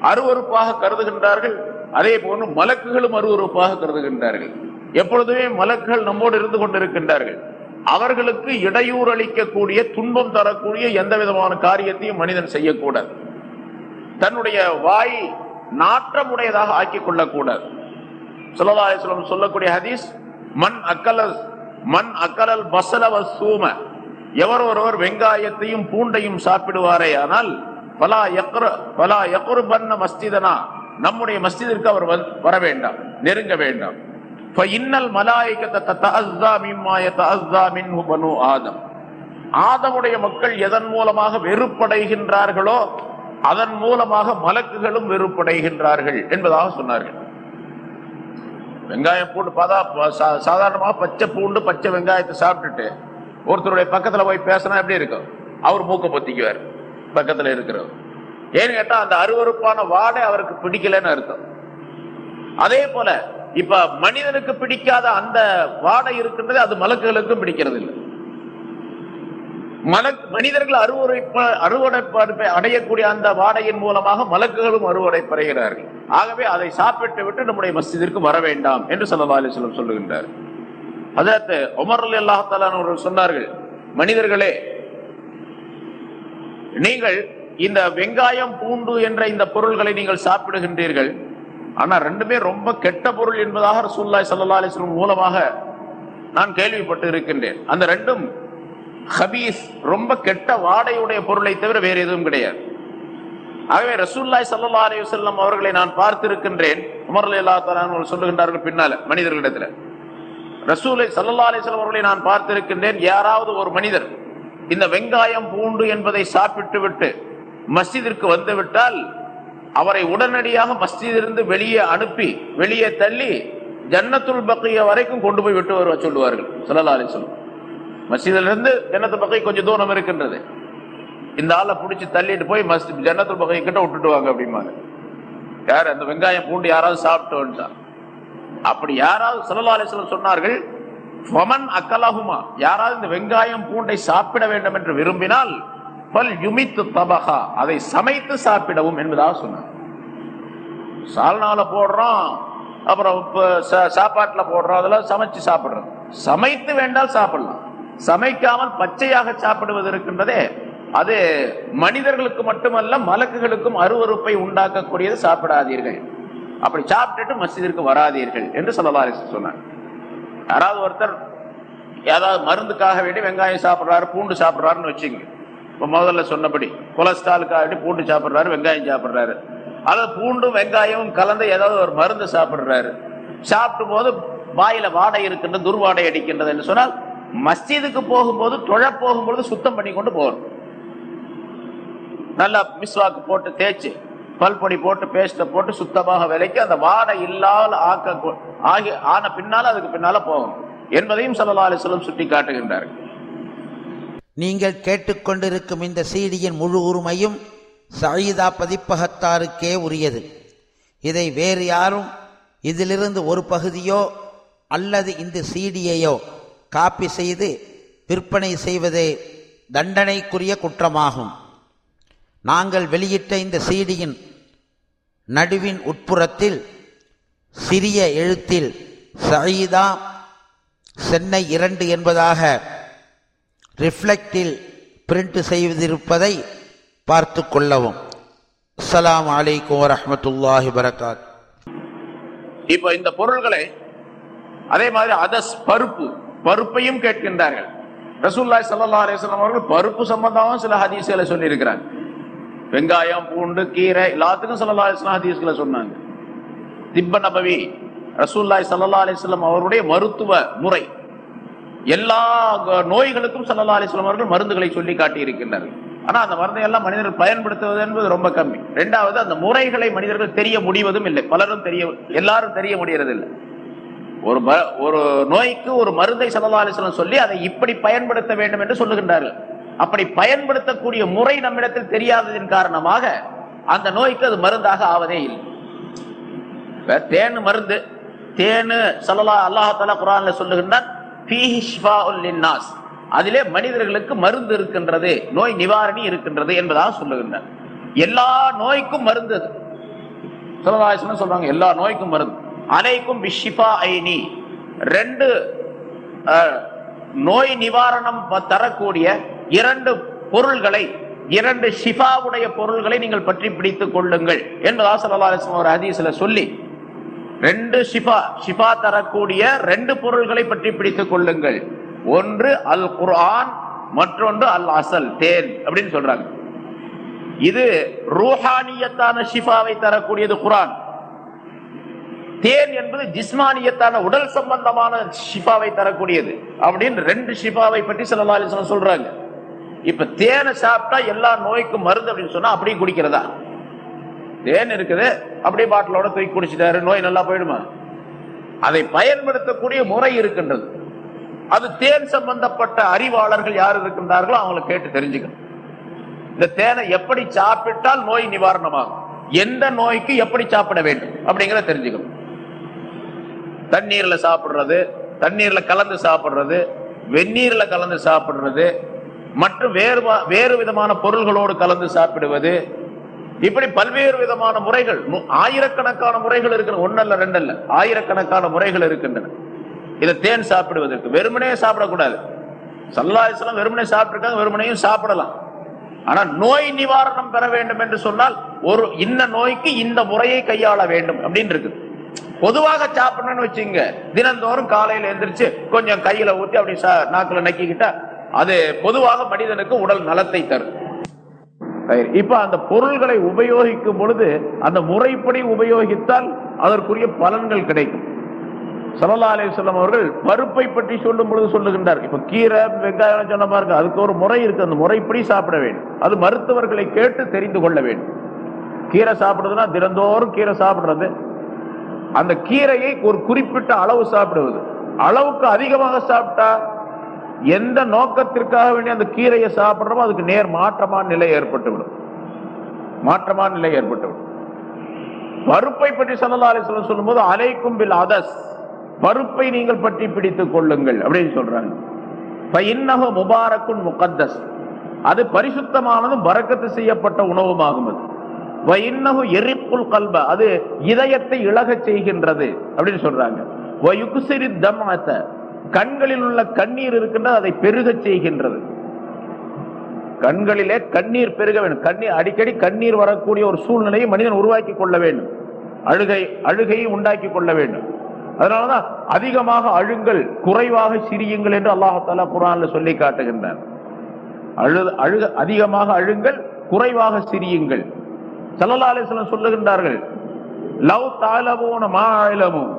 அருவருப்பாக கருதுகின்றார்கள். அதே போன்று மலக்குகளும் அருவருப்பாக கருதுகின்றார்கள். எப்பொழுதுமே மலக்குகள் நம்மோடு இருந்து கொண்டிருக்கின்றார்கள். அவர்களுக்கு இடையூறு அளிக்கக்கூடிய துன்பம் தரக்கூடிய எந்த விதமான காரியத்தையும் மனிதன் செய்யக்கூடாது. தன்னுடைய வாய் நாற்றமுடையதாக ஆக்கிக் கொள்ளக்கூடாது. சொல்லதாசலம் சொல்லக்கூடிய ஹதீஸ் மண் அக்கலஸ் மண் அக்கலல் பசலவ சூம எவர் ஒருவர் வெங்காயத்தையும் பூண்டையும் சாப்பிடுவாரே ஆனால் பலா எக்ர பலா எக்ரு பண்ண மஸ்ஜிதனா? நம்முடைய மஸ்ஜிதிற்கு அவர் வர வேண்டாம் நெருங்க வேண்டாம். இன்னல் மலாய்க்கத்தை ஆதம். ஆதமுடைய மக்கள் எதன் மூலமாக வெறுப்படைகின்றார்களோ அதன் மூலமாக மலக்குகளும் வெறுப்படைகின்றார்கள் என்பதாக சொன்னார்கள். வெங்காயம் பூண்டு பார்த்தா ப- சா- பச்சை பூண்டு பச்சை வெங்காயத்தை சாப்பிட்டுட்டு ஒருத்தருடைய பக்கத்தில் போய் பேசினா எப்படி இருக்கும்? அவர் மூக்க பொத்திக்குவார் பக்கத்தில் இருக்கிறவர். ஏன்னு கேட்டால் அந்த அருவருப்பான வாடை அவருக்கு பிடிக்கலன்னு அர்த்தம். அதே போல இப்ப மனிதனுக்கு பிடிக்காத அந்த வாடை இருக்கின்றது அது மலக்குகளுக்கும் பிடிக்கிறது இல்லை மலக் மனிதர்கள் அறுவடை அறுவடை அடையக்கூடிய அந்த வாடையின் மூலமாக மலக்குகளும் அறுவடை ஆகவே அதை சாப்பிட்டு விட்டு நம்முடைய மஸ்ஜிதிற்கு வர வேண்டாம் என்று சல்லா அலிஸ்லம் சொல்லுகின்றார். அதற்கு உமர் அலி அவர்கள் சொன்னார்கள் மனிதர்களே நீங்கள் இந்த வெங்காயம் பூண்டு என்ற இந்த பொருள்களை நீங்கள் சாப்பிடுகின்றீர்கள். ஆனா ரெண்டுமே ரொம்ப கெட்ட பொருள் என்பதாக ரசூல்லாய் சல்லா அலிஸ்லம் மூலமாக நான் கேள்விப்பட்டு இருக்கின்றேன் அந்த ரெண்டும் ஹபீஸ் ரொம்ப கெட்ட வாடையுடைய பொருளை தவிர வேறு எதுவும் கிடையாது. ஆகவே ரசூல்லாய் சல்லா அலி வல்லம் அவர்களை நான் பார்த்திருக்கின்றேன். உமர் அலி அல்லா அவர்கள் சொல்லுகின்றார்கள் பின்னால மனிதர்களிடத்துல. ரசூலை சல்லா அலிஸ்லாம் அவர்களை நான் பார்த்திருக்கின்றேன். யாராவது ஒரு மனிதர் இந்த வெங்காயம் பூண்டு என்பதை சாப்பிட்டு விட்டு மஸ்ஜிதிற்கு வந்துவிட்டால் அவரை உடனடியாக மஸ்ஜிதிலிருந்து வெளியே அனுப்பி வெளியே தள்ளி ஜன்னத்துல் பக்கைய வரைக்கும் கொண்டு போய் விட்டு வருவ சொல்லுவார்கள். சல்லா அலிஸ்லாம் மஸ்ஜிதிலிருந்து ஜன்னத்து பக்கை கொஞ்சம் தூரம் இருக்கின்றது. இந்த ஆளை பிடிச்சி தள்ளிட்டு போய் மஸ்ஜித் ஜன்னத்து பக்கை கிட்ட விட்டுட்டு வாங்க அப்படிம்பாங்க. யார் அந்த வெங்காயம் பூண்டு யாராவது சாப்பிட்டு வந்துட்டா அப்படி யாராவது சல்லா அலிஸ்லம் சொன்னார்கள் ஃபமன் அக்கலகுமா யாராவது இந்த வெங்காயம் பூண்டை சாப்பிட வேண்டும் என்று விரும்பினால் பல் யுமித்து தபகா அதை சமைத்து சாப்பிடவும் என்பதாக சொன்னார் சால்னால போடுறோம் அப்புறம் சாப்பாட்டில் போடுறோம் அதெல்லாம் சமைச்சு சாப்பிட்றோம். சமைத்து வேண்டால் சாப்பிடலாம். சமைக்காமல் பச்சையாக சாப்பிடுவது இருக்கின்றதே அது மனிதர்களுக்கு மட்டுமல்ல மலக்குகளுக்கும் அருவருப்பை உண்டாக்கக்கூடியது சாப்பிடாதீர்கள். அப்படி சாப்பிட்டுட்டு மசிதிற்கு வராதீர்கள் என்று சொல்லலாரி சொன்னார். யாராவது ஒருத்தர் ஏதாவது மருந்துக்காக வேண்டி வெங்காயம் சாப்பிட்றாரு பூண்டு சாப்பிட்றாருன்னு வச்சுங்க. இப்போ முதல்ல சொன்னபடி கொலஸ்ட்ராலுக்காக வேண்டி பூண்டு சாப்பிட்றாரு வெங்காயம் சாப்பிட்றாரு. அதாவது பூண்டும் வெங்காயமும் கலந்து ஏதாவது ஒரு மருந்து சாப்பிட்றாரு. சாப்பிடும் போது வாயில வாடை இருக்கின்றது துர்வாடை அடிக்கின்றது என்று சொன்னால் மஸ்ஜிதுக்கு போகும்போது தொழ போகும்போது சுத்தம் பண்ணி கொண்டு போகணும். நல்லா மிஸ்வாக்கு போட்டு தேய்ச்சி பல்பொடி போட்டு பேஸ்ட்டை போட்டு சுத்தமாக விலைக்கு அந்த வாடை இல்லாத ஆக்க ஆகி ஆன பின்னால் அதுக்கு பின்னால போகணும். என்பதையும் சல்லா அலிஸ்லம் சுட்டி காட்டுகின்றார்கள். நீங்கள் கேட்டுக்கொண்டிருக்கும் இந்த சீடியின் முழு உரிமையும் சயீதா பதிப்பகத்தாருக்கே உரியது. இதை வேறு யாரும் இதிலிருந்து ஒரு பகுதியோ அல்லது இந்த சீடியையோ காப்பி செய்து விற்பனை செய்வதே தண்டனைக்குரிய குற்றமாகும். நாங்கள் வெளியிட்ட இந்த சீடியின் நடுவின் உட்புறத்தில் சிறிய எழுத்தில் சயீதா சென்னை இரண்டு என்பதாக ரிஃப்ளெக்டில் பிரிண்ட் செய்திருப்பதை பார்த்து கொள்ளவும். அஸ்லாம் அலைக்கும் வரமத்துல்லாஹி வரகாத் இப்போ இந்த பொருள்களை அதே மாதிரி அதஸ் பருப்பு பருப்பையும் கேட்கின்றார்கள். ரசூல்லாய் சல்லா அலிஸ்லாம் அவர்கள் பருப்பு சம்பந்தமாக சில ஹதீஸ்களை சொல்லியிருக்கிறார். வெங்காயம் பூண்டு கீரை எல்லாத்துக்கும் சல்லா அலிஸ்லாம் ஹதீஸ்களை சொன்னாங்க. திப்ப நபவி ரசூல்லாய் சல்லா அலிஸ்லாம் அவருடைய மருத்துவ முறை. எல்லா நோய்களுக்கும் சல்லா அலிஸ்லாம் அவர்கள் மருந்துகளை சொல்லி காட்டி ஆனால் அந்த மருந்தை எல்லாம் மனிதர்கள் பயன்படுத்துவது என்பது ரொம்ப கம்மி. ரெண்டாவது அந்த முறைகளை மனிதர்கள் தெரிய முடிவதும் இல்லை. பலரும் தெரிய எல்லாரும் தெரிய முடியறதில்லை. ஒரு ம- ஒரு நோய்க்கு ஒரு மருந்தை சல்லா அலிஸ்லாம் சொல்லி அதை இப்படி பயன்படுத்த வேண்டும் என்று சொல்லுகின்றார்கள். அப்படி பயன்படுத்தக்கூடிய முறை நம்மிடத்தில் தெரியாததின் காரணமாக அந்த நோய்க்கு அது மருந்தாக ஆவதே இல்லை. தேனு தேன் மருந்து தேனு சல்லா அல்லாஹால குரான்ல சொல்லுகின்றான் அதிலே மனிதர்களுக்கு மருந்து இருக்கின்றது நோய் நிவாரணி இருக்கின்றது என்பதாக சொல்லுகின்றார் எல்லா நோய்க்கும் மருந்து அது. சொல்றாங்க எல்லா நோய்க்கும் மருந்து. அலைக்கும் பிஷிஃபா ஐனி ரெண்டு நோய் நிவாரணம் ப- தரக்கூடிய இரண்டு பொருள்களை இரண்டு ஷிஃபாவுடைய பொருள்களை நீங்கள் பற்றி பிடித்துக் கொள்ளுங்கள் என்று சல்லா அலிஸ்லாம் ஒரு ஹதீஸ்ல சொல்லி ரெண்டு ஷிஃபா ஷிஃபா தரக்கூடிய ரெண்டு பொருள்களை பற்றி பிடித்துக் கொள்ளுங்கள். ஒன்று அல் குர்ஆன் மற்றொன்று அல் அசல் தேன் அப்படின்னு சொல்றாங்க. இது ரூஹானியத்தான ஷிஃபாவை தரக்கூடியது குரான் தேன் என்பது ஜிஸ்மானியத்தான உடல் சம்பந்தமான ஷிஃபாவை தரக்கூடியது. அப்படின்னு ரெண்டு ஷிஃபாவை பற்றி ஸல்லல்லாஹு அலைஹி சொல்றாங்க. இப்ப தேனை சாப்பிட்டா எல்லா நோய்க்கும் மருந்து அப்படின்னு சொன்னா அப்படியே குடிக்கிறதா? தேன் இருக்குது அப்படியே பாட்டிலோட தூக்கி குடிச்சிட்டாரு நோய் நல்லா போயிடுமா? அதை பயன்படுத்தக்கூடிய முறை இருக்கின்றது. அது தேன் சம்பந்தப்பட்ட அறிவாளர்கள் யார் இருக்கின்றார்களோ அவங்களை கேட்டு தெரிஞ்சுக்கணும். இந்த தேனை எப்படி சாப்பிட்டால் நோய் நிவாரணமாகும்? எந்த நோய்க்கு எப்படி சாப்பிட வேண்டும்? அப்படிங்கிறத தெரிஞ்சுக்கணும். தண்ணீர்ல சாப்பிடுறது தண்ணீர்ல கலந்து சாப்பிடுறது வெந்நீர்ல கலந்து சாப்பிடுறது மற்றும் வேறு வேறு விதமான பொருள்களோடு கலந்து சாப்பிடுவது. இப்படி பல்வேறு விதமான முறைகள் ஆயிரக்கணக்கான முறைகள் இருக்கிற ஒன்னல்ல ரெண்டல்ல ஆயிரக்கணக்கான முறைகள் இருக்கின்றன. இதை தேன் சாப்பிடுவதற்கு வெறுமனே சாப்பிடக்கூடாது. சல்லாஹிஸ்லாம் வெறுமனே சாப்பிட்ருக்காங்க வெறுமனையும் சாப்பிடலாம். ஆனா நோய் நிவாரணம் பெற வேண்டும் என்று சொன்னால் ஒரு இந்த நோய்க்கு இந்த முறையை கையாள வேண்டும் அப்படின்னு இருக்குது. பொதுவாக சாப்பிடணும்னு வச்சுங்க தினந்தோறும் காலையில எந்திரிச்சு கொஞ்சம் கையில ஊத்தி அப்படி நாக்குல நக்கிக்கிட்டா அது பொதுவாக மனிதனுக்கு உடல் நலத்தை தரும். இப்ப அந்த பொருள்களை உபயோகிக்கும் பொழுது அந்த முறைப்படி உபயோகித்தால் அதற்குரிய பலன்கள் கிடைக்கும். சலல்லா அலிஸ்லாம் அவர்கள் பருப்பை பற்றி சொல்லும் பொழுது சொல்லுகின்றார். இப்ப கீரை வெங்காயம் சொன்ன பாருங்க அதுக்கு ஒரு முறை இருக்கு. அந்த முறைப்படி சாப்பிட வேண்டும். அது மருத்துவர்களை கேட்டு தெரிந்து கொள்ள வேண்டும். கீரை சாப்பிடுறதுன்னா தினந்தோறும் கீரை சாப்பிடுறது. அந்த கீரையை ஒரு குறிப்பிட்ட அளவு சாப்பிடுவது. அளவுக்கு அதிகமாக சாப்பிட்டா எந்த நோக்கத்திற்காக வேண்டி அந்த கீரையை சாப்பிட்றோமோ அதுக்கு நேர் மாற்றமான நிலை ஏற்பட்டுவிடும். மாற்றமான நிலை ஏற்பட்டுவிடும். பருப்பை பற்றி சல்லா சொல்லும்போது அலைக்கும் பில் அதஸ். பருப்பை நீங்கள் பற்றி பிடித்துக் கொள்ளுங்கள் அப்படின்னு சொல்றாங்க. ஃபஇன்னஹு முபாரக்குன் முகத்தஸ். அது பரிசுத்தமானதும் பறக்கத்து செய்யப்பட்ட உணவுமாகும் அது. வைன்னகு எரிப்புல் கல்ப. அது இதயத்தை இழகச் செய்கின்றது அப்படின்னு சொல்றாங்க. வயுக்சிரி தமாத்த கண்களில் உள்ள கண்ணீர் இருக்கின்றது அதை பெருகச் செய்கின்றது. கண்களிலே கண்ணீர் பெருக வேண்டும். கண்ணீர் அடிக்கடி கண்ணீர் வரக்கூடிய ஒரு சூழ்நிலையை மனிதன் உருவாக்கி கொள்ள வேண்டும். அழுகை அழுகையை உண்டாக்கி கொள்ள வேண்டும். அதனாலதான் அதிகமாக அழுங்கள் குறைவாக சிரியுங்கள் என்று அல்லாஹால குரான்ல சொல்லி காட்டுகின்றார் அழு அழுக அதிகமாக அழுங்கள் குறைவாக சிரியுங்கள். சல்லல்லா அலிஸ்லாம் சொல்லுகின்றார்கள் லவ் தாலமோன மா ஆயிலமும்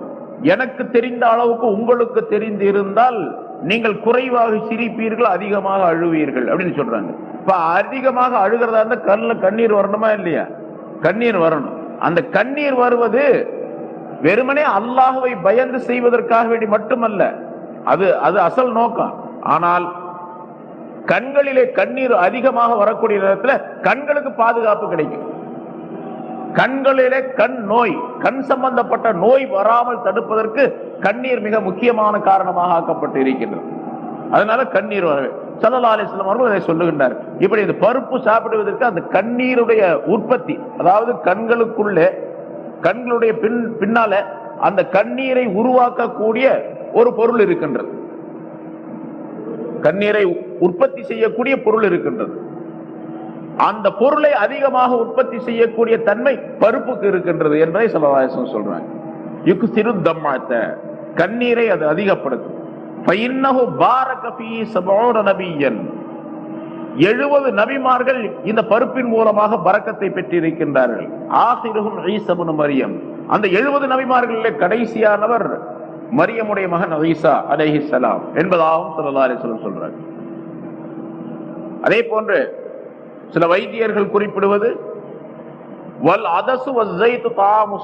எனக்கு தெரிந்த அளவுக்கு உங்களுக்கு தெரிந்து இருந்தால் நீங்கள் குறைவாக சிரிப்பீர்கள் அதிகமாக அழுவீர்கள் அப்படின்னு சொல்றாங்க. இப்ப அதிகமாக அழுகிறதா இருந்தா கண்ணுல கண்ணீர் வரணுமா இல்லையா? கண்ணீர் வரணும். அந்த கண்ணீர் வருவது வெறுமனே அல்லாஹுவை பயந்து செய்வதற்காக வேண்டி மட்டுமல்ல அது அது அசல் நோக்கம். ஆனால் கண்களிலே கண்ணீர் அதிகமாக வரக்கூடிய நேரத்தில் கண்களுக்கு பாதுகாப்பு கிடைக்கும். கண்களிலே கண் நோய் கண் சம்பந்தப்பட்ட நோய் வராமல் தடுப்பதற்கு கண்ணீர் மிக முக்கியமான காரணமாக ஆக்கப்பட்டு இருக்கின்றது. அதனால கண்ணீர் வரவே. சல்லா அலிஸ்லாம் அவர்கள் அதை சொல்லுகின்றார். இப்படி இந்த பருப்பு சாப்பிடுவதற்கு அந்த கண்ணீருடைய உற்பத்தி அதாவது கண்களுக்குள்ளே கண்களுடைய பின் பின்னால அந்த கண்ணீரை உருவாக்கக்கூடிய ஒரு பொருள் இருக்கின்றது. கண்ணீரை உற்பத்தி செய்யக்கூடிய பொருள் இருக்கின்றது. அந்த பொருளை அதிகமாக உற்பத்தி செய்யக்கூடிய தன்மை பருப்புக்கு இருக்கின்றது என்பதை சலவாயசம் சொல்றாங்க. யுக்கு சிறு தம்மாத்த கண்ணீரை அது அதிகப்படுத்தும். எழுபது நபிமார்கள் இந்த பருப்பின் மூலமாக பறக்கத்தை பெற்றிருக்கின்றார்கள். ஆசிரும் ஈசபுன் மரியம். அந்த எழுபது நபிமார்களில் கடைசியானவர் மரியமுடைய மகன் ஈசா அலேஹி சலாம் என்பதாகவும் சொல்லலாரி சொல்ல சொல்றாங்க. அதே போன்று சில வைத்தியர்கள் குறிப்பிடுவது வல் அதசு வஸ்ஸைத்து தாமு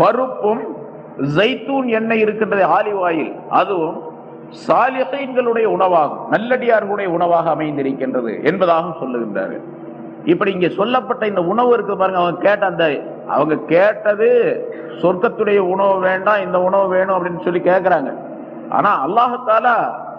பருப்பும் ஜைத்தூன் எண்ணெய் இருக்கின்றது ஆலிவ் ஆயில். அதுவும் சாலிஹைன்களுடைய உணவாகும் நல்லடியார்களுடைய உணவாக அமைந்திருக்கின்றது என்பதாகவும் சொல்லுகின்றார்கள். இப்படி இங்கே சொல்லப்பட்ட இந்த உணவு இருக்கு பாருங்க அவங்க கேட்ட அந்த அவங்க கேட்டது சொர்க்கத்துடைய உணவு வேண்டாம் இந்த உணவு வேணும் அப்படின்னு சொல்லி கேட்கிறாங்க ஆனா அல்லாஹத்தால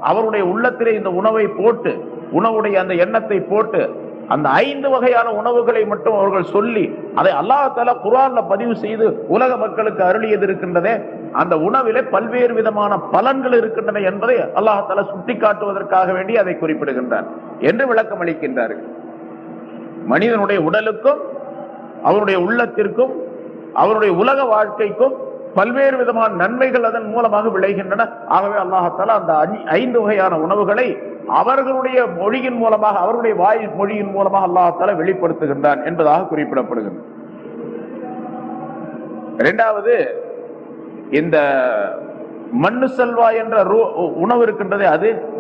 அவருடைய உள்ளத்திலே இந்த உணவை போட்டு உணவுடைய அந்த எண்ணத்தை போட்டு அந்த ஐந்து வகையான உணவுகளை மட்டும் அவர்கள் சொல்லி அதை அல்லாஹால குரான்ல பதிவு செய்து உலக மக்களுக்கு அருளியது இருக்கின்றதே அந்த உணவிலே பல்வேறு விதமான பலன்கள் இருக்கின்றன என்பதை அல்லாஹால சுட்டி காட்டுவதற்காக வேண்டி அதை குறிப்பிடுகின்றார் என்று விளக்கம் அளிக்கின்றார்கள். மனிதனுடைய உடலுக்கும் அவருடைய உள்ளத்திற்கும் அவருடைய உலக வாழ்க்கைக்கும் பல்வேறு விதமான நன்மைகள் அதன் மூலமாக விளைகின்றன. ஆகவே அல்லாஹால அந்த ஐந்து வகையான உணவுகளை அவர்களுடைய மொழியின் மூலமாக அவருடைய வாய் மொழியின் மூலமாக அல்லாஹால வெளிப்படுத்துகின்றான் என்பதாக குறிப்பிடப்படுகிறது. இரண்டாவது இந்த மண்ணு செல்வா என்ற ரூ- உணவு இருக்கின்றதே அது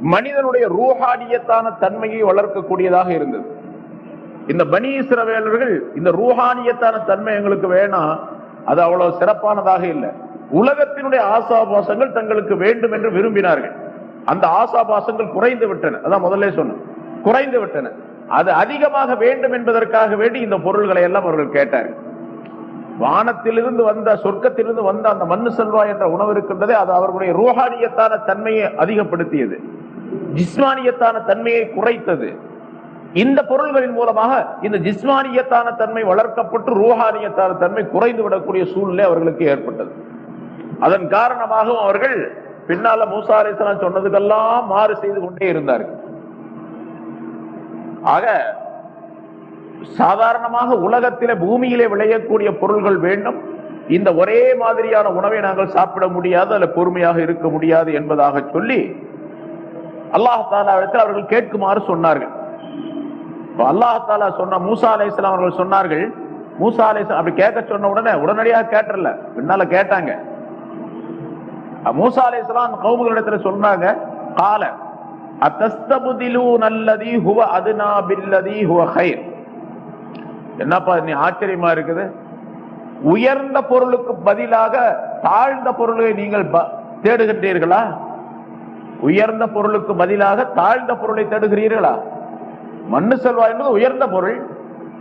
மனிதனுடைய ரூஹானியத்தான தன்மையை வளர்க்கக்கூடியதாக இருந்தது. இந்த பனி இஸ்ரவேலர்கள் இந்த ரூஹானியத்தான தன்மை எங்களுக்கு வேணாம் அது அவ்வளவு சிறப்பானதாக இல்லை. உலகத்தினுடைய ஆசாபாசங்கள் தங்களுக்கு வேண்டும் என்று விரும்பினார்கள். அந்த ஆசாபாசங்கள் குறைந்து விட்டன. அதான் முதல்ல சொன்னேன். குறைந்து விட்டன. அது அதிகமாக வேண்டும் என்பதற்காக வேண்டி இந்த பொருள்களை எல்லாம் அவர்கள் கேட்டார்கள் வானத்திலிருந்து வந்த சொர்க்கத்திலிருந்து வந்த அந்த மண்ணு செல்வா என்ற உணவு இருக்கின்றதே அது அவர்களுடைய ரூஹானியத்தான தன்மையை அதிகப்படுத்தியது. ஜிஸ்மானியத்தான தன்மையை குறைத்தது. இந்த பொருள்களின் மூலமாக இந்த ஜிஸ்மானியத்தான தன்மை வளர்க்கப்பட்டு ரூஹானியத்தான தன்மை குறைந்து விடக்கூடிய சூழ்நிலை அவர்களுக்கு ஏற்பட்டது. அதன் காரணமாகவும் அவர்கள் பின்னால மூசா சொன்னதுக்கெல்லாம் மாறு செய்து கொண்டே இருந்தார்கள். ஆக சாதாரணமாக உலகத்திலே பூமியிலே விளையக்கூடிய பொருள்கள் வேண்டும். இந்த ஒரே மாதிரியான உணவை நாங்கள் சாப்பிட முடியாது அல்ல பொறுமையாக இருக்க முடியாது என்பதாக சொல்லி அல்லாஹாலாவிடத்தில் அவர்கள் கேட்குமாறு சொன்னார்கள். அல்லாஹாலா சொன்ன மூசா அலைஹிஸ்ஸலாம் அவர்கள் சொன்னார்கள் மூசா அலைஹிஸ்ஸலாம் அப்படி கேட்க சொன்ன உடனே உடனடியாக கேட்டல பின்னால கேட்டாங்க. மூசா மூசா இஸ்லாம் கௌமுகளிடத்துல சொன்னாங்க கால அத்தஸ்தபுதிலூன் நல்லதி ஹுவ அதுனா பில்லதி ஹுவ ஹைர் என்னப்பா நீ ஆச்சரியமா இருக்குது? உயர்ந்த பொருளுக்கு பதிலாக தாழ்ந்த பொருளை நீங்கள் தேடுகின்றீர்களா? உயர்ந்த பொருளுக்கு பதிலாக தாழ்ந்த பொருளை தேடுகிறீர்களா? மண்ணு செல்வா என்பது உயர்ந்த பொருள்.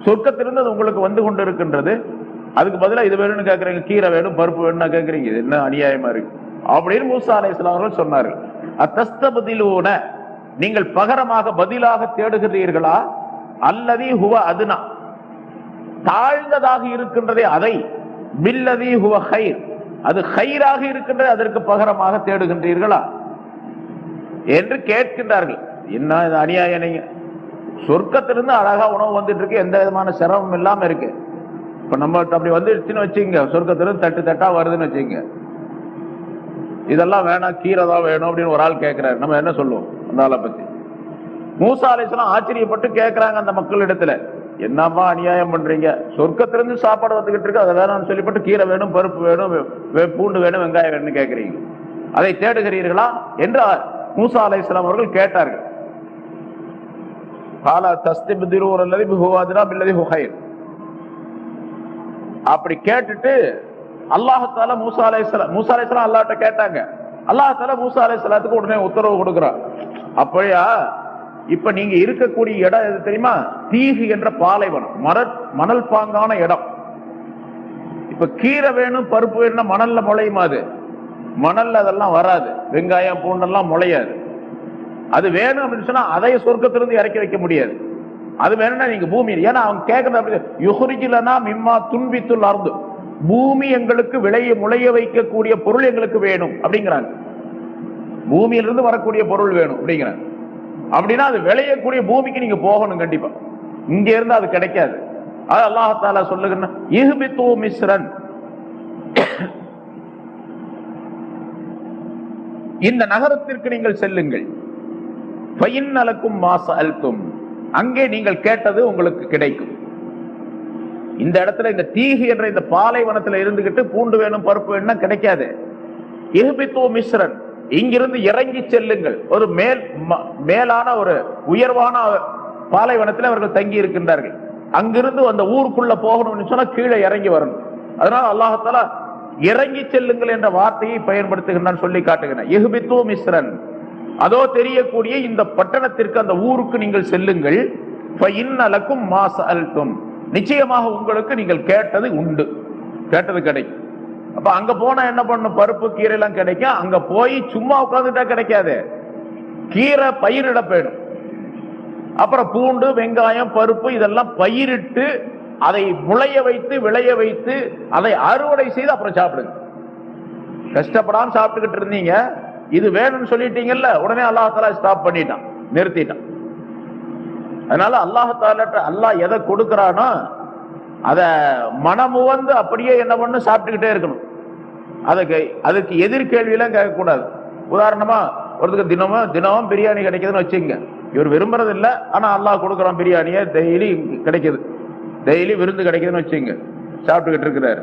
சொர்க்கத்திலிருந்து அது உங்களுக்கு வந்து கொண்டு இருக்கின்றது அதுக்கு பதிலாக இது வேணும்னு கேட்குறீங்க கீரை வேணும் பருப்பு வேணும்னு கேட்குறீங்க இது என்ன அநியாயமா இருக்கு? அப்படின்னு மூசா அலைஹிஸ்ஸலாம் அவர்கள் சொன்னார்கள். அத்தஸ்தபதிலூன நீங்கள் பகரமாக பதிலாக தேடுகிறீர்களா? அல்லதி ஹுவ அதுனா தாழ்ந்ததாக இருக்கின்றதே அதை. பில்லதி ஹுவ ஹைர் அது ஹைராக இருக்கின்றது அதற்கு பகரமாக தேடுகின்றீர்களா? என்று கேட்கின்றார்கள். என்ன இது அநியாயம் நீங்க? சொர்க்கத்திலிருந்து அழகா உணவு வந்துட்டு இருக்கு எந்த விதமான சிரமம் இல்லாம இருக்கு. இப்ப நம்ம அப்படி வந்துடுச்சுன்னு வச்சுங்க சொர்க்கத்திலிருந்து தட்டு தட்டா வருதுன்னு வச்சுங்க இதெல்லாம் வேணாம் கீரை தான் வேணும் அப்படின்னு ஒரு ஆள் கேட்கிறாரு நம்ம என்ன சொல்லுவோம் அந்த ஆளை பத்தி? மூசா அலிஸ்லாம் ஆச்சரியப்பட்டு கேட்கிறாங்க அந்த மக்களிடத்துல என்னம்மா அநியாயம் பண்றீங்க? சொர்க்கத்திலிருந்து சாப்பாடு வந்துகிட்டு இருக்கு அதை வேணும்னு சொல்லிப்பட்டு கீரை வேணும் பருப்பு வேணும் வே- பூண்டு வேணும் வெங்காயம் வேணும்னு கேட்கறீங்க அதை தேடுகிறீர்களா? என்று மூசா அலைஹிஸ்ஸலாம் அவர்கள் கேட்டார்கள். காலா தஸ்திபுதிரூர் அல்லது பிஹுவாதினா பில்லதி ஹுஹைர் அப்படி கேட்டுட்டு அல்லாஹால மூசா அலைஹிஸ்ஸலாம் மூசா அலைஹிஸ்ஸலாம் அல்லாஹ்ட்ட கேட்டாங்க. அல்லாஹ் மூசா அலை உடனே உத்தரவு கொடுக்கிறான் அப்படியா? இப்ப நீங்க இருக்கக்கூடிய இடம் எது தெரியுமா? தீகு என்ற பாலைவனம் மணல் மணல் பாங்கான இடம். இப்ப கீரை வேணும் பருப்பு வேணும்னா மணல்ல முளையுமா அது? மணல்ல அதெல்லாம் வராது. வெங்காயம் பூண்டெல்லாம் முளையாது. அது வேணும் அப்படின்னு சொன்னா அதை சொர்க்கத்திலிருந்து இறக்கி வைக்க முடியாது. அது வேணும்னா நீங்க பூமி ஏன்னா அவங்க கேட்கறது அப்படி யுகுரிஜிலனா மிம்மா துன்பித்துள் அருந்து பூமி எங்களுக்கு விளைய முளைய வைக்கக்கூடிய பொருள் எங்களுக்கு வேணும் அப்படிங்கிறாங்க. பூமியிலிருந்து வரக்கூடிய பொருள் வேணும் அப்படிங்கிறாங்க. அப்படின்னா அது விளையக்கூடிய பூமிக்கு நீங்க போகணும் கண்டிப்பா. இங்க இருந்து அது கிடைக்காது. அது அல்லாஹால சொல்லுகிற மிஸ்ரன். இந்த நகரத்திற்கு நீங்கள் செல்லுங்கள். பையன்னலக்கும் மாச அல்தும் அங்கே நீங்கள் கேட்டது உங்களுக்கு கிடைக்கும். இந்த இடத்துல இந்த தீகு என்ற இந்த பாலைவனத்தில் இருந்துகிட்டு பூண்டு வேணும் பருப்பு வேணும்னா கிடைக்காது. இருபித்துவ மிஸ்ரன். இங்கிருந்து இறங்கி செல்லுங்கள். ஒரு மேல் ம- மேலான ஒரு உயர்வான பாலைவனத்தில் அவர்கள் தங்கி இருக்கின்றார்கள். அங்கிருந்து அந்த ஊருக்குள்ள போகணும்னு சொன்னா கீழே இறங்கி வரணும். அதனால அல்லாஹத்தாலா இறங்கி செல்லுங்கள் என்ற வார்த்தையை பயன்படுத்துகின்றான் சொல்லி காட்டுகிறேன் இஹ்பித்து மிஸ்ரன். அதோ தெரியக்கூடிய இந்த பட்டணத்திற்கு அந்த ஊருக்கு நீங்கள் செல்லுங்கள். ஃபஇன்னலக்கும் மாச சஅல்தும். நிச்சயமாக உங்களுக்கு நீங்கள் கேட்டது உண்டு. கேட்டது கிடைக்கும். அப்ப அங்க போனா என்ன பண்ணும்? பருப்பு கீரை எல்லாம் கிடைக்கும். அங்க போய் சும்மா உட்காந்துட்டா கிடைக்காது. கீரை பயிரிட போயிடும். அப்புறம் பூண்டு வெங்காயம் பருப்பு இதெல்லாம் பயிரிட்டு அதை முளைய வைத்து விளைய வைத்து அதை அறுவடை செய்து அப்புறம் சாப்பிடுங்க. கஷ்டப்படாம சாப்பிட்டுக்கிட்டு இருந்தீங்க. இது வேணும்னு சொல்லிட்டீங்கல்ல உடனே அல்லாஹாலா ஸ்டாப் பண்ணிட்டான் நிறுத்திட்டான். அதனால அல்லாஹால அல்லாஹ் எதை கொடுக்கறானோ அத மனமுவந்து அப்படியே என்ன பண்ணு சாப்பிட்டுக்கிட்டே இருக்கணும். அதுக்கு அதுக்கு எதிர்கேள்வியெல்லாம் கேட்கக்கூடாது. உதாரணமா ஒருத்தருக்கு தினமும் தினமும் பிரியாணி கிடைக்குதுன்னு வச்சுங்க இவர் விரும்புறது இல்லை ஆனா அல்லாஹ் கொடுக்குறான் பிரியாணியை டெய்லி கிடைக்குது. டெய்லி விருந்து கிடைக்குதுன்னு வச்சுங்க சாப்பிட்டுக்கிட்டு இருக்கிறாரு.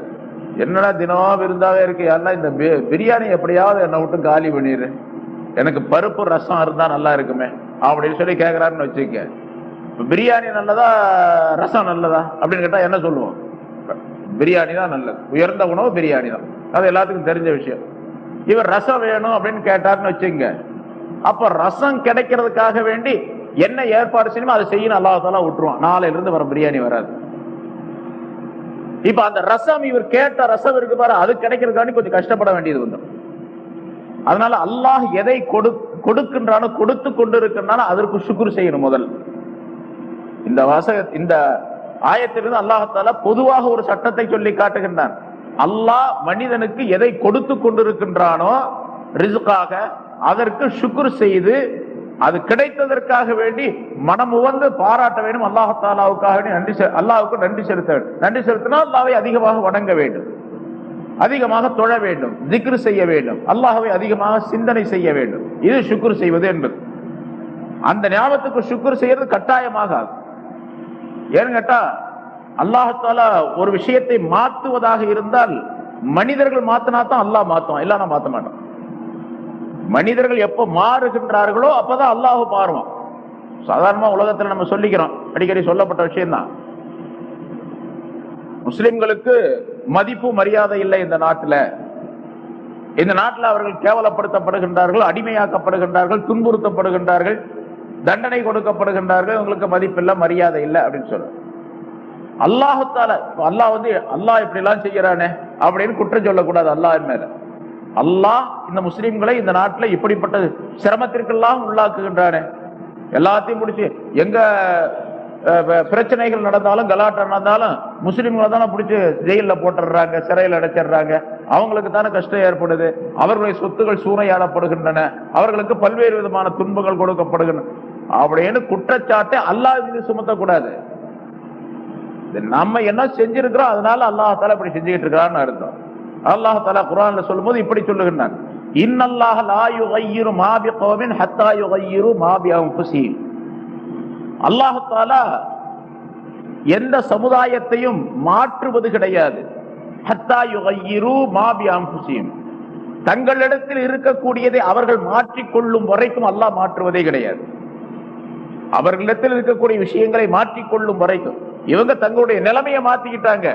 என்னடா தினமும் விருந்தாவே இருக்கு? எல்லாம் இந்த பிரியாணி எப்படியாவது என்னை விட்டு காலி பண்ணிடு எனக்கு பருப்பு ரசம் இருந்தா நல்லா இருக்குமே. அப்படின்னு சொல்லி கேக்குறாருன்னு வச்சுக்க பிரியாணி நல்லதா ரசம் நல்லதா? அப்படின்னு கேட்டா என்ன சொல்லுவோம்? பிரியாணி தான் நல்லது. உயர்ந்த உணவு பிரியாணி தான். அது எல்லாத்துக்கும் தெரிஞ்ச விஷயம். இவர் ரசம் வேணும் அப்படின்னு கேட்டாருன்னு வச்சுங்க அப்ப ரசம் கிடைக்கிறதுக்காக வேண்டி என்ன ஏற்பாடு செய்யணுமோ அதை செய்யணும். அல்லாஹால விட்டுருவான். நாளையிலிருந்து வர பிரியாணி வராது. இப்ப அந்த ரசம் இவர் கேட்ட ரசம் இருக்கு பாரு அது கிடைக்கிறதுக்காண்டி கொஞ்சம் கஷ்டப்பட வேண்டியது வந்து அதனால அல்லாஹ் எதை கொடு கொடுக்கின்றானோ கொடுத்து கொண்டு இருக்கின்றானோ அதற்கு சுக்குர் செய்யணும் முதல். இந்த வாசக இந்த ஆயத்திலிருந்து அல்லாஹால பொதுவாக ஒரு சட்டத்தை சொல்லி காட்டுகின்றான். அல்லாஹ் மனிதனுக்கு எதை கொடுத்து கொண்டிருக்கின்றானோ ரிசுக்காக அதற்கு சுக்குர் செய்து அது கிடைத்ததற்காக வேண்டி மனம் உவந்து பாராட்ட வேண்டும். அல்லாஹாலாவுக்காக வேண்டி நன்றி அல்லாவுக்கு நன்றி செலுத்த வேண்டும். நன்றி செலுத்தினால் அல்லாவை அதிகமாக வணங்க வேண்டும். அதிகமாக தொழ வேண்டும். திக்ரு செய்ய வேண்டும். அல்லாஹவை அதிகமாக சிந்தனை செய்ய வேண்டும். இது சுக்குர் செய்வது என்பது. அந்த ஞாபகத்துக்கு சுக்குர் செய்யறது கட்டாயமாக ஏன்னு கேட்டா அல்லாஹால ஒரு விஷயத்தை மாற்றுவதாக இருந்தால் மனிதர்கள் மாத்தினா தான் அல்லாஹ் மாத்துவான். இல்லைன்னா நான் மாத்த மாட்டோம் மனிதர்கள் எப்ப மாறுகின்றார்களோ அப்பதான் அல்லாஹ் மாறுவான். சாதாரணமா உலகத்துல நம்ம சொல்லிக்கிறோம். அடிக்கடி சொல்லப்பட்ட விஷயம்தான். முஸ்லிம்களுக்கு மதிப்பு மரியாதை இல்லை இந்த நாட்டுல. இந்த நாட்டில் அவர்கள் கேவலப்படுத்தப்படுகின்றார்கள் அடிமையாக்கப்படுகின்றார்கள் துன்புறுத்தப்படுகின்றார்கள் தண்டனை கொடுக்கப்படுகின்றார்கள். இவங்களுக்கு மதிப்பில்லை மரியாதை இல்லை அப்படின்னு சொல்ற அல்லாஹத்தால அல்லாஹ் வந்து அல்லாஹ் இப்படி எல்லாம் செய்யறானே அப்படின்னு குற்றம் சொல்லக்கூடாது அல்லாஹ் மேல. அல்லாஹ் இந்த முஸ்லீம்களை இந்த நாட்டில் இப்படிப்பட்ட சிரமத்திற்கெல்லாம் உள்ளாக்குகின்றானே. எல்லாத்தையும் பிடிச்சி எங்க பிரச்சனைகள் நடந்தாலும் கலாட்டம் நடந்தாலும் முஸ்லீம்களை தானே பிடிச்சி ஜெயிலில் போட்டுடுறாங்க சிறையில் அடைச்சிடுறாங்க. அவங்களுக்கு தானே கஷ்டம் ஏற்படுது. அவர்களுடைய சொத்துகள் சூறையாடப்படுகின்றன. அவர்களுக்கு பல்வேறு விதமான துன்பங்கள் கொடுக்கப்படுகின்றன. அப்படின்னு குற்றச்சாட்டை அல்லாஹ் மீது சுமத்தக்கூடாது. நம்ம என்ன செஞ்சிருக்கிறோம் அதனால அல்லாஹால இப்படி செஞ்சுக்கிட்டு இருக்கிறான்னு அர்த்தம். அல்லாஹ் தலா குரான்ல சொல்லும்போது இப்படி சொல்லுகின்றான். இன்னல்லாஹ லா யுகையிரு மா பிகௌமின் ஹத்தா யுகையிரு மா அல்லாஹு அல்லாஹாலா எந்த சமுதாயத்தையும் மாற்றுவது கிடையாது. ஹத்தா யுகையிரு மா பிஅன்ஃபுஸிஹிம். தங்களிடத்தில் இருக்கக்கூடியதை அவர்கள் மாற்றிக்கொள்ளும் வரைக்கும் அல்லாஹ் மாற்றுவதே கிடையாது. அவர்களிடத்தில் இருக்கக்கூடிய விஷயங்களை மாற்றிக்கொள்ளும் வரைக்கும் இவங்க தங்களுடைய நிலைமையை மாத்திக்கிட்டாங்க.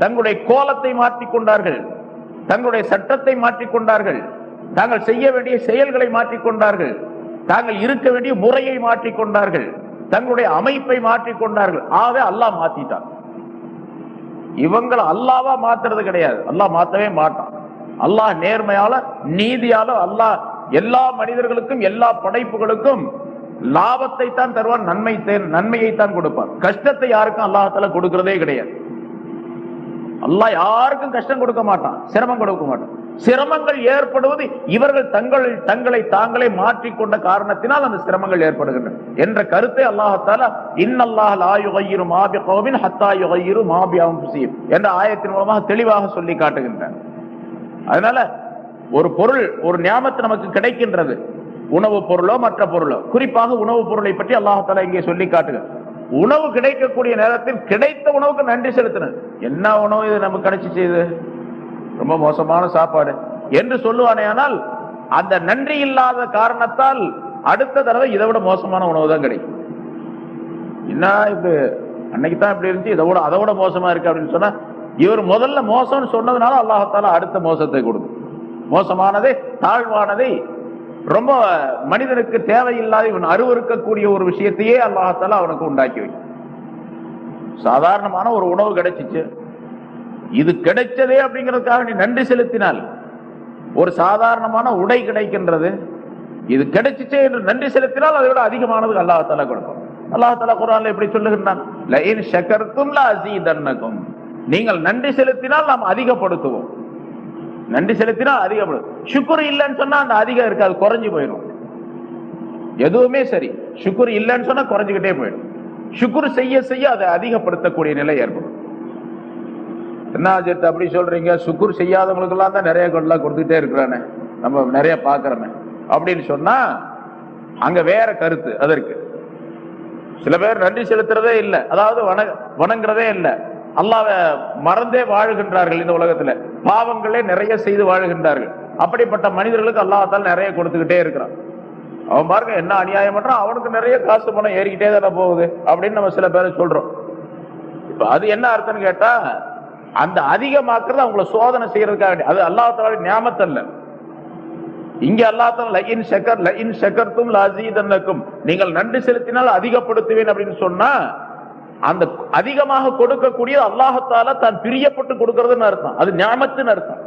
தங்களுடைய கோலத்தை மாற்றிக்கொண்டார்கள். தங்களுடைய சட்டத்தை மாற்றிக்கொண்டார்கள். தாங்கள் செய்ய வேண்டிய செயல்களை மாற்றிக்கொண்டார்கள். தாங்கள் இருக்க வேண்டிய முறையை மாற்றிக்கொண்டார்கள். தங்களுடைய அமைப்பை மாற்றிக்கொண்டார்கள். ஆக அல்லாஹ் மாத்திட்டான். இவங்களை அல்லாவா மாத்துறது கிடையாது. அல்லாஹ் மாத்தவே மாட்டான். அல்லாஹ் நேர்மையால நீதியால அல்லாஹ் எல்லா மனிதர்களுக்கும் எல்லா படைப்புகளுக்கும் லாபத்தை தான் தருவான் நன்மை நன்மையை தான் கொடுப்பான். கஷ்டத்தை யாருக்கும் அல்லாஹால கொடுக்கிறதே கிடையாது. அல்லா யாருக்கும் கஷ்டம் கொடுக்க மாட்டான் சிரமம் கொடுக்க மாட்டான். சிரமங்கள் ஏற்படுவது இவர்கள் தங்கள் தங்களை தாங்களே மாற்றிக்கொண்ட காரணத்தினால் அந்த சிரமங்கள் ஏற்படுகின்றன. என்ற கருத்தை அல்லாஹால இன்னல்லாஹ் லா யுகையிரு மாபி கோவின் ஹத்தா யுகையிரு மாபி அன்ஃபுஸிஹிம் என்ற ஆயத்தின் மூலமாக தெளிவாக சொல்லி காட்டுகின்றன அதனால ஒரு பொருள் ஒரு ஞாபகத்து நமக்கு கிடைக்கின்றது. உணவு பொருளோ மற்ற பொருளோ. குறிப்பாக உணவு பொருளை பற்றி அல்லாஹால இங்கே சொல்லி காட்டுக உணவு கிடைக்கக்கூடிய நேரத்தில் கிடைத்த உணவுக்கு நன்றி செலுத்தினது என்ன உணவு இது நமக்கு கிடைச்சிச்சு இது ரொம்ப மோசமான சாப்பாடு. என்று சொல்லுவானே ஆனால் அந்த நன்றி இல்லாத காரணத்தால் அடுத்த தடவை இதை விட மோசமான உணவு தான் கிடைக்கும். என்ன இப்படி அன்னைக்கு தான் இப்படி இருந்துச்சு இதை விட அதை விட மோசமா இருக்கு அப்படின்னு சொன்னா இவர் முதல்ல மோசம்னு சொன்னதுனால அல்லாஹால அடுத்த மோசத்தை கொடுக்கும். மோசமானதை தாழ்வானதை ரொம்ப மனிதனுக்கு தேவையில்லாத இவன் அருவருக்கக்கூடிய ஒரு விஷயத்தையே அல்லாஹால அவனுக்கு உண்டாக்கி வைக்கும். சாதாரணமான ஒரு உணவு கிடைச்சிச்சு. இது கிடைச்சதே அப்படிங்கிறதுக்காக நீ நன்றி செலுத்தினால் ஒரு சாதாரணமான உடை கிடைக்கின்றது. இது கிடைச்சிச்சே என்று நன்றி செலுத்தினால் அதை விட அதிகமானது அல்லாஹால கொடுக்கும். அல்லாஹால குரான்ல எப்படி சொல்லுகின்றான் நீங்கள் நன்றி செலுத்தினால் நாம் அதிகப்படுத்துவோம். நன்றி செலுத்தினா அதிகப்படும். சுக்குர் இல்லைன்னு சொன்னா அந்த அதிகம் இருக்காது குறைஞ்சு போயிடும். எதுவுமே சரி. சுக்குர் இல்லைன்னு சொன்னா குறைஞ்சுக்கிட்டே போயிடும். சுக்குர் செய்ய செய்ய அதை அதிகப்படுத்தக்கூடிய நிலை ஏற்படும். என்ன அப்படி சொல்றீங்க? சுக்குர் செய்யாதவங்களுக்கு எல்லாம் தான் நிறைய கொள்ளா கொடுத்துட்டே இருக்கிறானே. நம்ம நிறைய பாக்குறோமே அப்படின்னு சொன்னா அங்க வேற கருத்து அதற்கு. சில பேர் நன்றி செலுத்துறதே இல்லை. அதாவது வண வணங்குறதே இல்லை. அல்லாஹ்வ மறந்தே வாழுகின்றார்கள் இந்த உலகத்துல. பாவங்களே நிறைய செய்து வாழுகின்றார்கள். அப்படிப்பட்ட மனிதர்களுக்கு அல்லாஹால நிறைய கொடுத்துக்கிட்டே இருக்கிறான். அவன் பாருங்க என்ன அநியாயம் பண்றான்? அவனுக்கு நிறைய காசு பணம் ஏறிக்கிட்டே தானே போகுது அப்படின்னு நம்ம சில பேரை சொல்றோம். இப்ப அது என்ன அர்த்தம்னு கேட்டா அந்த அதிகமாக்குறது அவங்கள சோதனை செய்யறதுக்காக அது அல்லாஹால ஞாபகத்தல்ல இங்க அல்லாத்தான் லஇன் ஷக்கர் லஇன் ஷக்கர்தும் லஅஸீதன்னக்கும் நீங்கள் நன்றி செலுத்தினால் அதிகப்படுத்துவேன் அப்படின்னு சொன்னா அந்த அதிகமாக கொடுக்கக்கூடிய அல்லாஹத்தால தான் பிரியப்பட்டு கொடுக்கறதுன்னு அர்த்தம். அது ஞாபகத்துன்னு அர்த்தம்.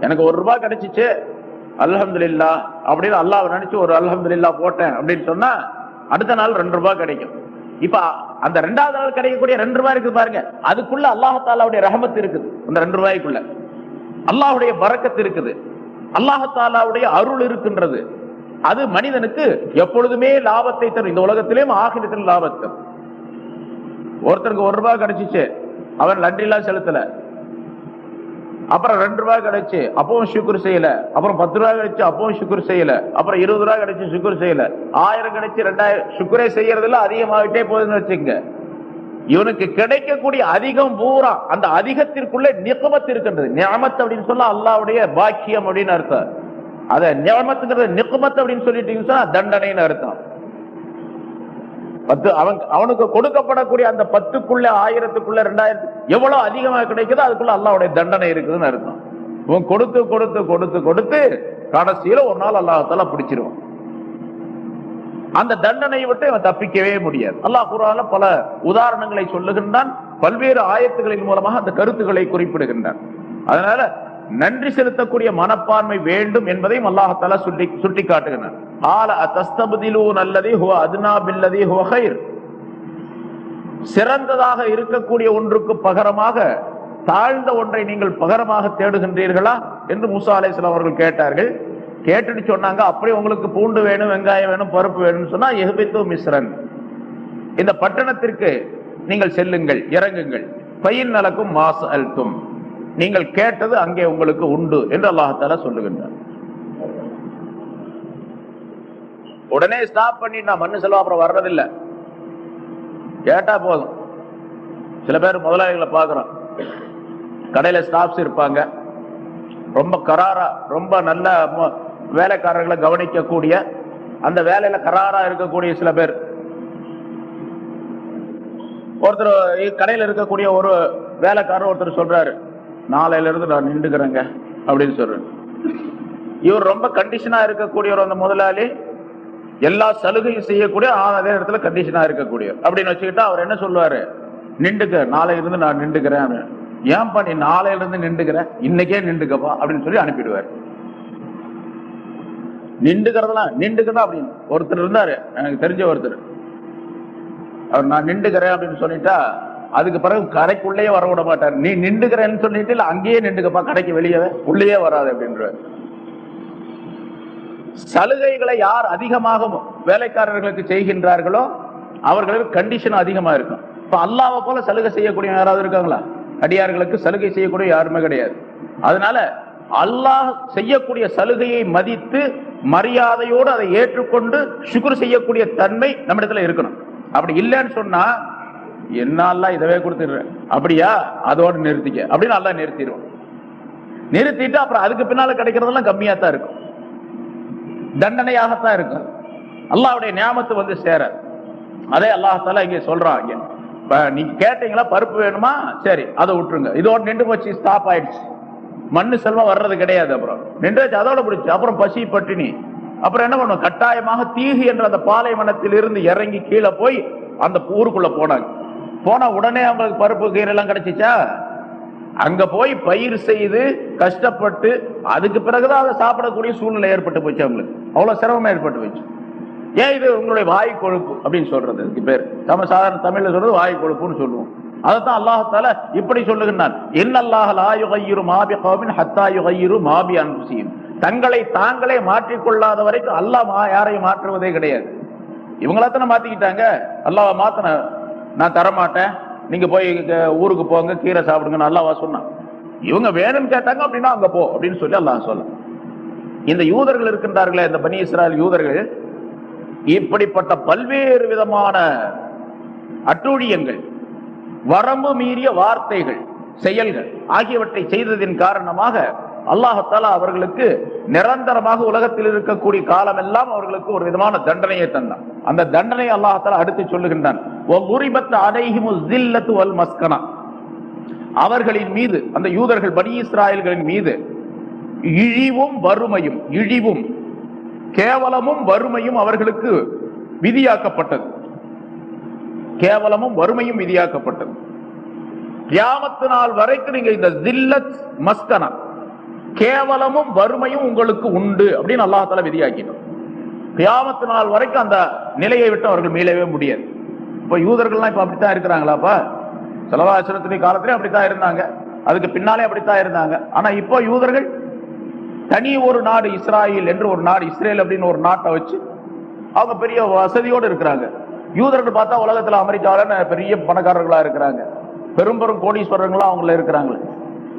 எனக்கு ஒரு ரூபாய் கிடைச்சிச்சு அல்ஹம்துலில்லா அப்படின்னு அல்லாஹ் நினைச்சு ஒரு அல்ஹம்துலில்லா போட்டேன் அப்படின்னு சொன்னா அடுத்த நாள் ரெண்டு ரூபாய் கிடைக்கும். இப்ப அந்த ரெண்டாவது நாள் கிடைக்கக்கூடிய ரெண்டு ரூபாய் இருக்குது பாருங்க. அதுக்குள்ள அல்லாஹத்தாலாவுடைய ரஹமத் இருக்குது. அந்த ரெண்டு ரூபாய்க்குள்ள. அல்லாஹுடைய வரக்கத்து இருக்குது. அல்லாஹத்தாலாவுடைய அருள் இருக்கின்றது. அது மனிதனுக்கு எப்பொழுதுமே லாபத்தை தரும். இந்த உலகத்திலேயும் ஆகிரத்தில் லாபத்தை தரும். ஒருத்தருக்கு ஒரு ரூபாய் கிடைச்சிச்சு அவன் நன்றிலாம் செலுத்தல. அப்புறம் ரெண்டு ரூபாய் கிடைச்சு அப்பவும் சுக்குர் செய்யல. அப்புறம் பத்து ரூபாய் கிடைச்சு அப்பவும் சுக்குர் செய்யல. அப்புறம் இருபது ரூபாய் கிடைச்சு சுக்குர் செய்யல. ஆயிரம் கிடைச்சு ரெண்டாயிரம் சுக்குரே செய்யறதுல அதிகமாகிட்டே போகுதுன்னு வச்சுங்க இவனுக்கு கிடைக்கக்கூடிய அதிகம் பூரா அந்த அதிகத்திற்குள்ளே நிகமத்து இருக்கின்றது. நியமத்து அப்படின்னு சொன்னா அல்லாவுடைய பாக்கியம் அப்படின்னு அர்த்தம். அத நியமத்துங்கிறது நிகமத் அப்படின்னு சொல்லிட்டீங்கன்னா தண்டனைன்னு அர்த்தம். பத்து அவன் அவனுக்கு கொடுக்கப்படக்கூடிய அந்த பத்துக்குள்ள ஆயிரத்துக்குள்ள ரெண்டாயிரத்து எவ்வளவு அதிகமா கிடைக்குதோ அதுக்குள்ள அல்லாவுடைய தண்டனை இருக்குதுன்னு அர்த்தம். இவன் கொடுத்து கொடுத்து கொடுத்து கொடுத்து கடைசியில ஒரு நாள் அல்லாஹால பிடிச்சிருவான். அந்த தண்டனையை விட்டு அவன் தப்பிக்கவே முடியாது. அல்லாஹ் குரான்ல பல உதாரணங்களை சொல்லுகின்றான் பல்வேறு ஆயத்துகளின் மூலமாக அந்த கருத்துக்களை குறிப்பிடுகின்றான். அதனால நன்றி செலுத்தக்கூடிய மனப்பான்மை வேண்டும் என்பதையும் அல்லாஹால சுட்டி சுட்டி ஆல சிறந்ததாக இருக்கக்கூடிய ஒன்றுக்கு பகரமாக தாழ்ந்த ஒன்றை நீங்கள் பகரமாக தேடுகின்றீர்களா? என்று மூசா அலைஹிஸ்ஸலாம் அவர்கள் கேட்டார்கள். கேட்டுட்டு சொன்னாங்க அப்படி உங்களுக்கு பூண்டு வேணும் வெங்காயம் வேணும் பருப்பு வேணும்னு சொன்னா எஹ்பித்து மிஸ்ரன். இந்த பட்டணத்திற்கு நீங்கள் செல்லுங்கள் இறங்குங்கள். பையன் நலக்கும் மாசு அல்தும். நீங்கள் கேட்டது அங்கே உங்களுக்கு உண்டு என்று அல்லாஹால சொல்லுகின்றார் உடனே ஸ்டாப் பண்ணி நான் மண்ணு செலவு அப்புறம் வர்றதில்லை. கேட்டா போதும். சில பேர் முதலாளிகளை பார்க்கிறோம் கடையில் ஸ்டாஃப்ஸ் இருப்பாங்க. ரொம்ப கராரா ரொம்ப நல்ல வேலைக்காரர்களை கவனிக்கக்கூடிய அந்த வேலையில கராரா இருக்கக்கூடிய சில பேர். ஒருத்தர் கடையில் இருக்கக்கூடிய ஒரு வேலைக்காரர் ஒருத்தர் சொல்றாரு. நாளையில இருந்து நான் நின்றுக்கிறேங்க அப்படின்னு சொல்றேன். இவர் ரொம்ப கண்டிஷனா இருக்கக்கூடியவர் அந்த முதலாளி. எல்லா சலுகையும் செய்யக்கூடிய அதே இடத்துல கண்டிஷனா இருக்கக்கூடிய அப்படின்னு வச்சுக்கிட்டா அவர் என்ன சொல்லுவாரு? நின்றுக்க நாளையில இருந்து நான் நின்றுக்கிறேன் ஏன்பா நீ நாளையில இருந்து இன்னைக்கே நின்றுக்கப்பா அப்படின்னு சொல்லி அனுப்பிடுவார். நின்றுக்கிறதெல்லாம் நின்றுக்கதான் அப்படின்னு. ஒருத்தர் இருந்தாரு எனக்கு தெரிஞ்ச ஒருத்தர். அவர் நான் நின்றுக்கிறேன் அப்படின்னு சொல்லிட்டா அதுக்கு பிறகு கடைக்குள்ளேயே வர விட மாட்டார். நீ நின்றுக்கிறேன்னு சொல்லிட்டு இல்ல அங்கேயே நின்றுக்கப்பா கடைக்கு வெளியே உள்ளேயே வராது அப்படின்ற சலுகைகளை யார் அதிகமாக வேலைக்காரர்களுக்கு செய்கின்றார்களோ அவர்களுக்கு கண்டிஷன் அதிகமா இருக்கும். இப்ப அல்லாவை போல சலுகை செய்யக்கூடிய யாராவது இருக்காங்களா? அடியார்களுக்கு சலுகை செய்யக்கூடிய யாருமே கிடையாது. அதனால அல்லாஹ் செய்யக்கூடிய சலுகையை மதித்து மரியாதையோடு அதை ஏற்றுக்கொண்டு சுக்குர் செய்யக்கூடிய தன்மை நம்மிடத்துல இருக்கணும். அப்படி இல்லைன்னு சொன்னா என்னாலாம் இதவே கொடுத்துடுறேன். அப்படியா? அதோட நிறுத்திக்க. அப்படின்னு நல்லா நிறுத்திடுவோம். நிறுத்திட்டு அப்புறம் அதுக்கு பின்னால கிடைக்கிறதெல்லாம் கம்மியா தான் இருக்கும். தண்டனையாகத்தான் இருக்கும். அல்லாவுடைய ஞாபகத்து வந்து சேர. அதே அல்லாஹால இங்க சொல்றான் இங்க. நீங்க கேட்டீங்களா? பருப்பு வேணுமா? சரி அதை விட்டுருங்க. இதோட நின்று போச்சு ஸ்டாப் ஆயிடுச்சு. மண்ணு செல்வம் வர்றது கிடையாது அப்புறம். நின்றாச்சு அதோட பிடிச்சி அப்புறம் பசி பட்டினி. அப்புறம் என்ன பண்ணுவோம் கட்டாயமாக தீகு என்ற அந்த பாலைவனத்தில் இருந்து இறங்கி கீழே போய் அந்த ஊருக்குள்ள போனாங்க. போன உடனே அவங்களுக்கு பருப்பு கீரெல்லாம் கிடைச்சிச்சா? அங்க போய் பயிர் செய்து கஷ்டப்பட்டு அதுக்கு பிறகுதான் அதை சாப்பிடக்கூடிய சூழ்நிலை ஏற்பட்டு போச்சு அவங்களுக்கு. அவ்வளவு சிரமம் ஏற்பட்டு போச்சு. ஏன் இது உங்களுடைய வாய் கொழுப்பு அப்படின்னு சொல்றது? இதுக்கு பேர். நம்ம சாதாரண தமிழ்ல சொல்றது வாய் கொழுப்புன்னு சொல்லுவோம். அதைத்தான் அல்லாஹால இப்படி சொல்லுகின்றான். என் அல்லாஹ் யுகையிரு மாபி கௌமின் ஹத்தா யுகையிரு மாபி அன்புசியும் தங்களை தாங்களே மாற்றிக்கொள்ளாத வரைக்கும் அல்லாஹ் யாரையும் மாற்றுவதே கிடையாது. இவங்களாத்தானே மாத்திக்கிட்டாங்க. அல்லாஹ் மாத்தின நான் தரமாட்டேன். நீங்க போய் ஊருக்கு போங்க கீரை சாப்பிடுங்க அல்லாவா சொன்னான் இவங்க வேணும்னு கேட்டாங்க அப்படின்னா அங்க போ அப்படின்னு சொல்லி அல்லாஹ் சொல்ல இந்த யூதர்கள் இருக்கின்றார்களே இந்த பனி இஸ்ராயல் யூதர்கள் இப்படிப்பட்ட பல்வேறு விதமான அட்டூழியங்கள் வரம்பு மீறிய வார்த்தைகள் செயல்கள் ஆகியவற்றை செய்ததின் காரணமாக அல்லாஹத்தாலா அவர்களுக்கு நிரந்தரமாக உலகத்தில் இருக்கக்கூடிய காலமெல்லாம் அவர்களுக்கு ஒரு விதமான தண்டனையை தந்தான். அந்த தண்டனை அல்லாஹத்தாலா அடுத்து சொல்லுகின்றான். மஸ்கனா." அவர்களின் மீது அந்த யூதர்கள் பனி இஸ்ராயல்களின் மீது இழிவும் வறுமையும் இழிவும் கேவலமும் வறுமையும் அவர்களுக்கு விதியாக்கப்பட்டது. கேவலமும் வறுமையும் விதியாக்கப்பட்டது. கியாமத்து நாள் வரைக்கும் நீங்க இந்த ஜில்லத் மஸ்கனா கேவலமும் வறுமையும் உங்களுக்கு உண்டு அப்படின்னு அல்லாஹால விதியாக்கிட்டோம் கியாமத்து நாள் வரைக்கும் அந்த நிலையை விட்டு அவர்கள் மீளவே முடியாது. இப்போ யூதர்கள்லாம் இப்போ அப்படித்தான் இருக்கிறாங்களாப்பா? செலவாசனத்துடைய காலத்திலே அப்படித்தான் இருந்தாங்க. அதுக்கு பின்னாலே அப்படித்தான் இருந்தாங்க. ஆனால் இப்போ யூதர்கள் தனி ஒரு நாடு இஸ்ராயல் என்று ஒரு நாடு இஸ்ரேல் அப்படின்னு ஒரு நாட்டை வச்சு அவங்க பெரிய வசதியோடு இருக்கிறாங்க. யூதர்கள் பார்த்தா உலகத்தில் அமெரிக்காவில் பெரிய பணக்காரர்களாக இருக்கிறாங்க. பெரும் பெரும் அவங்கள இருக்கிறாங்களே.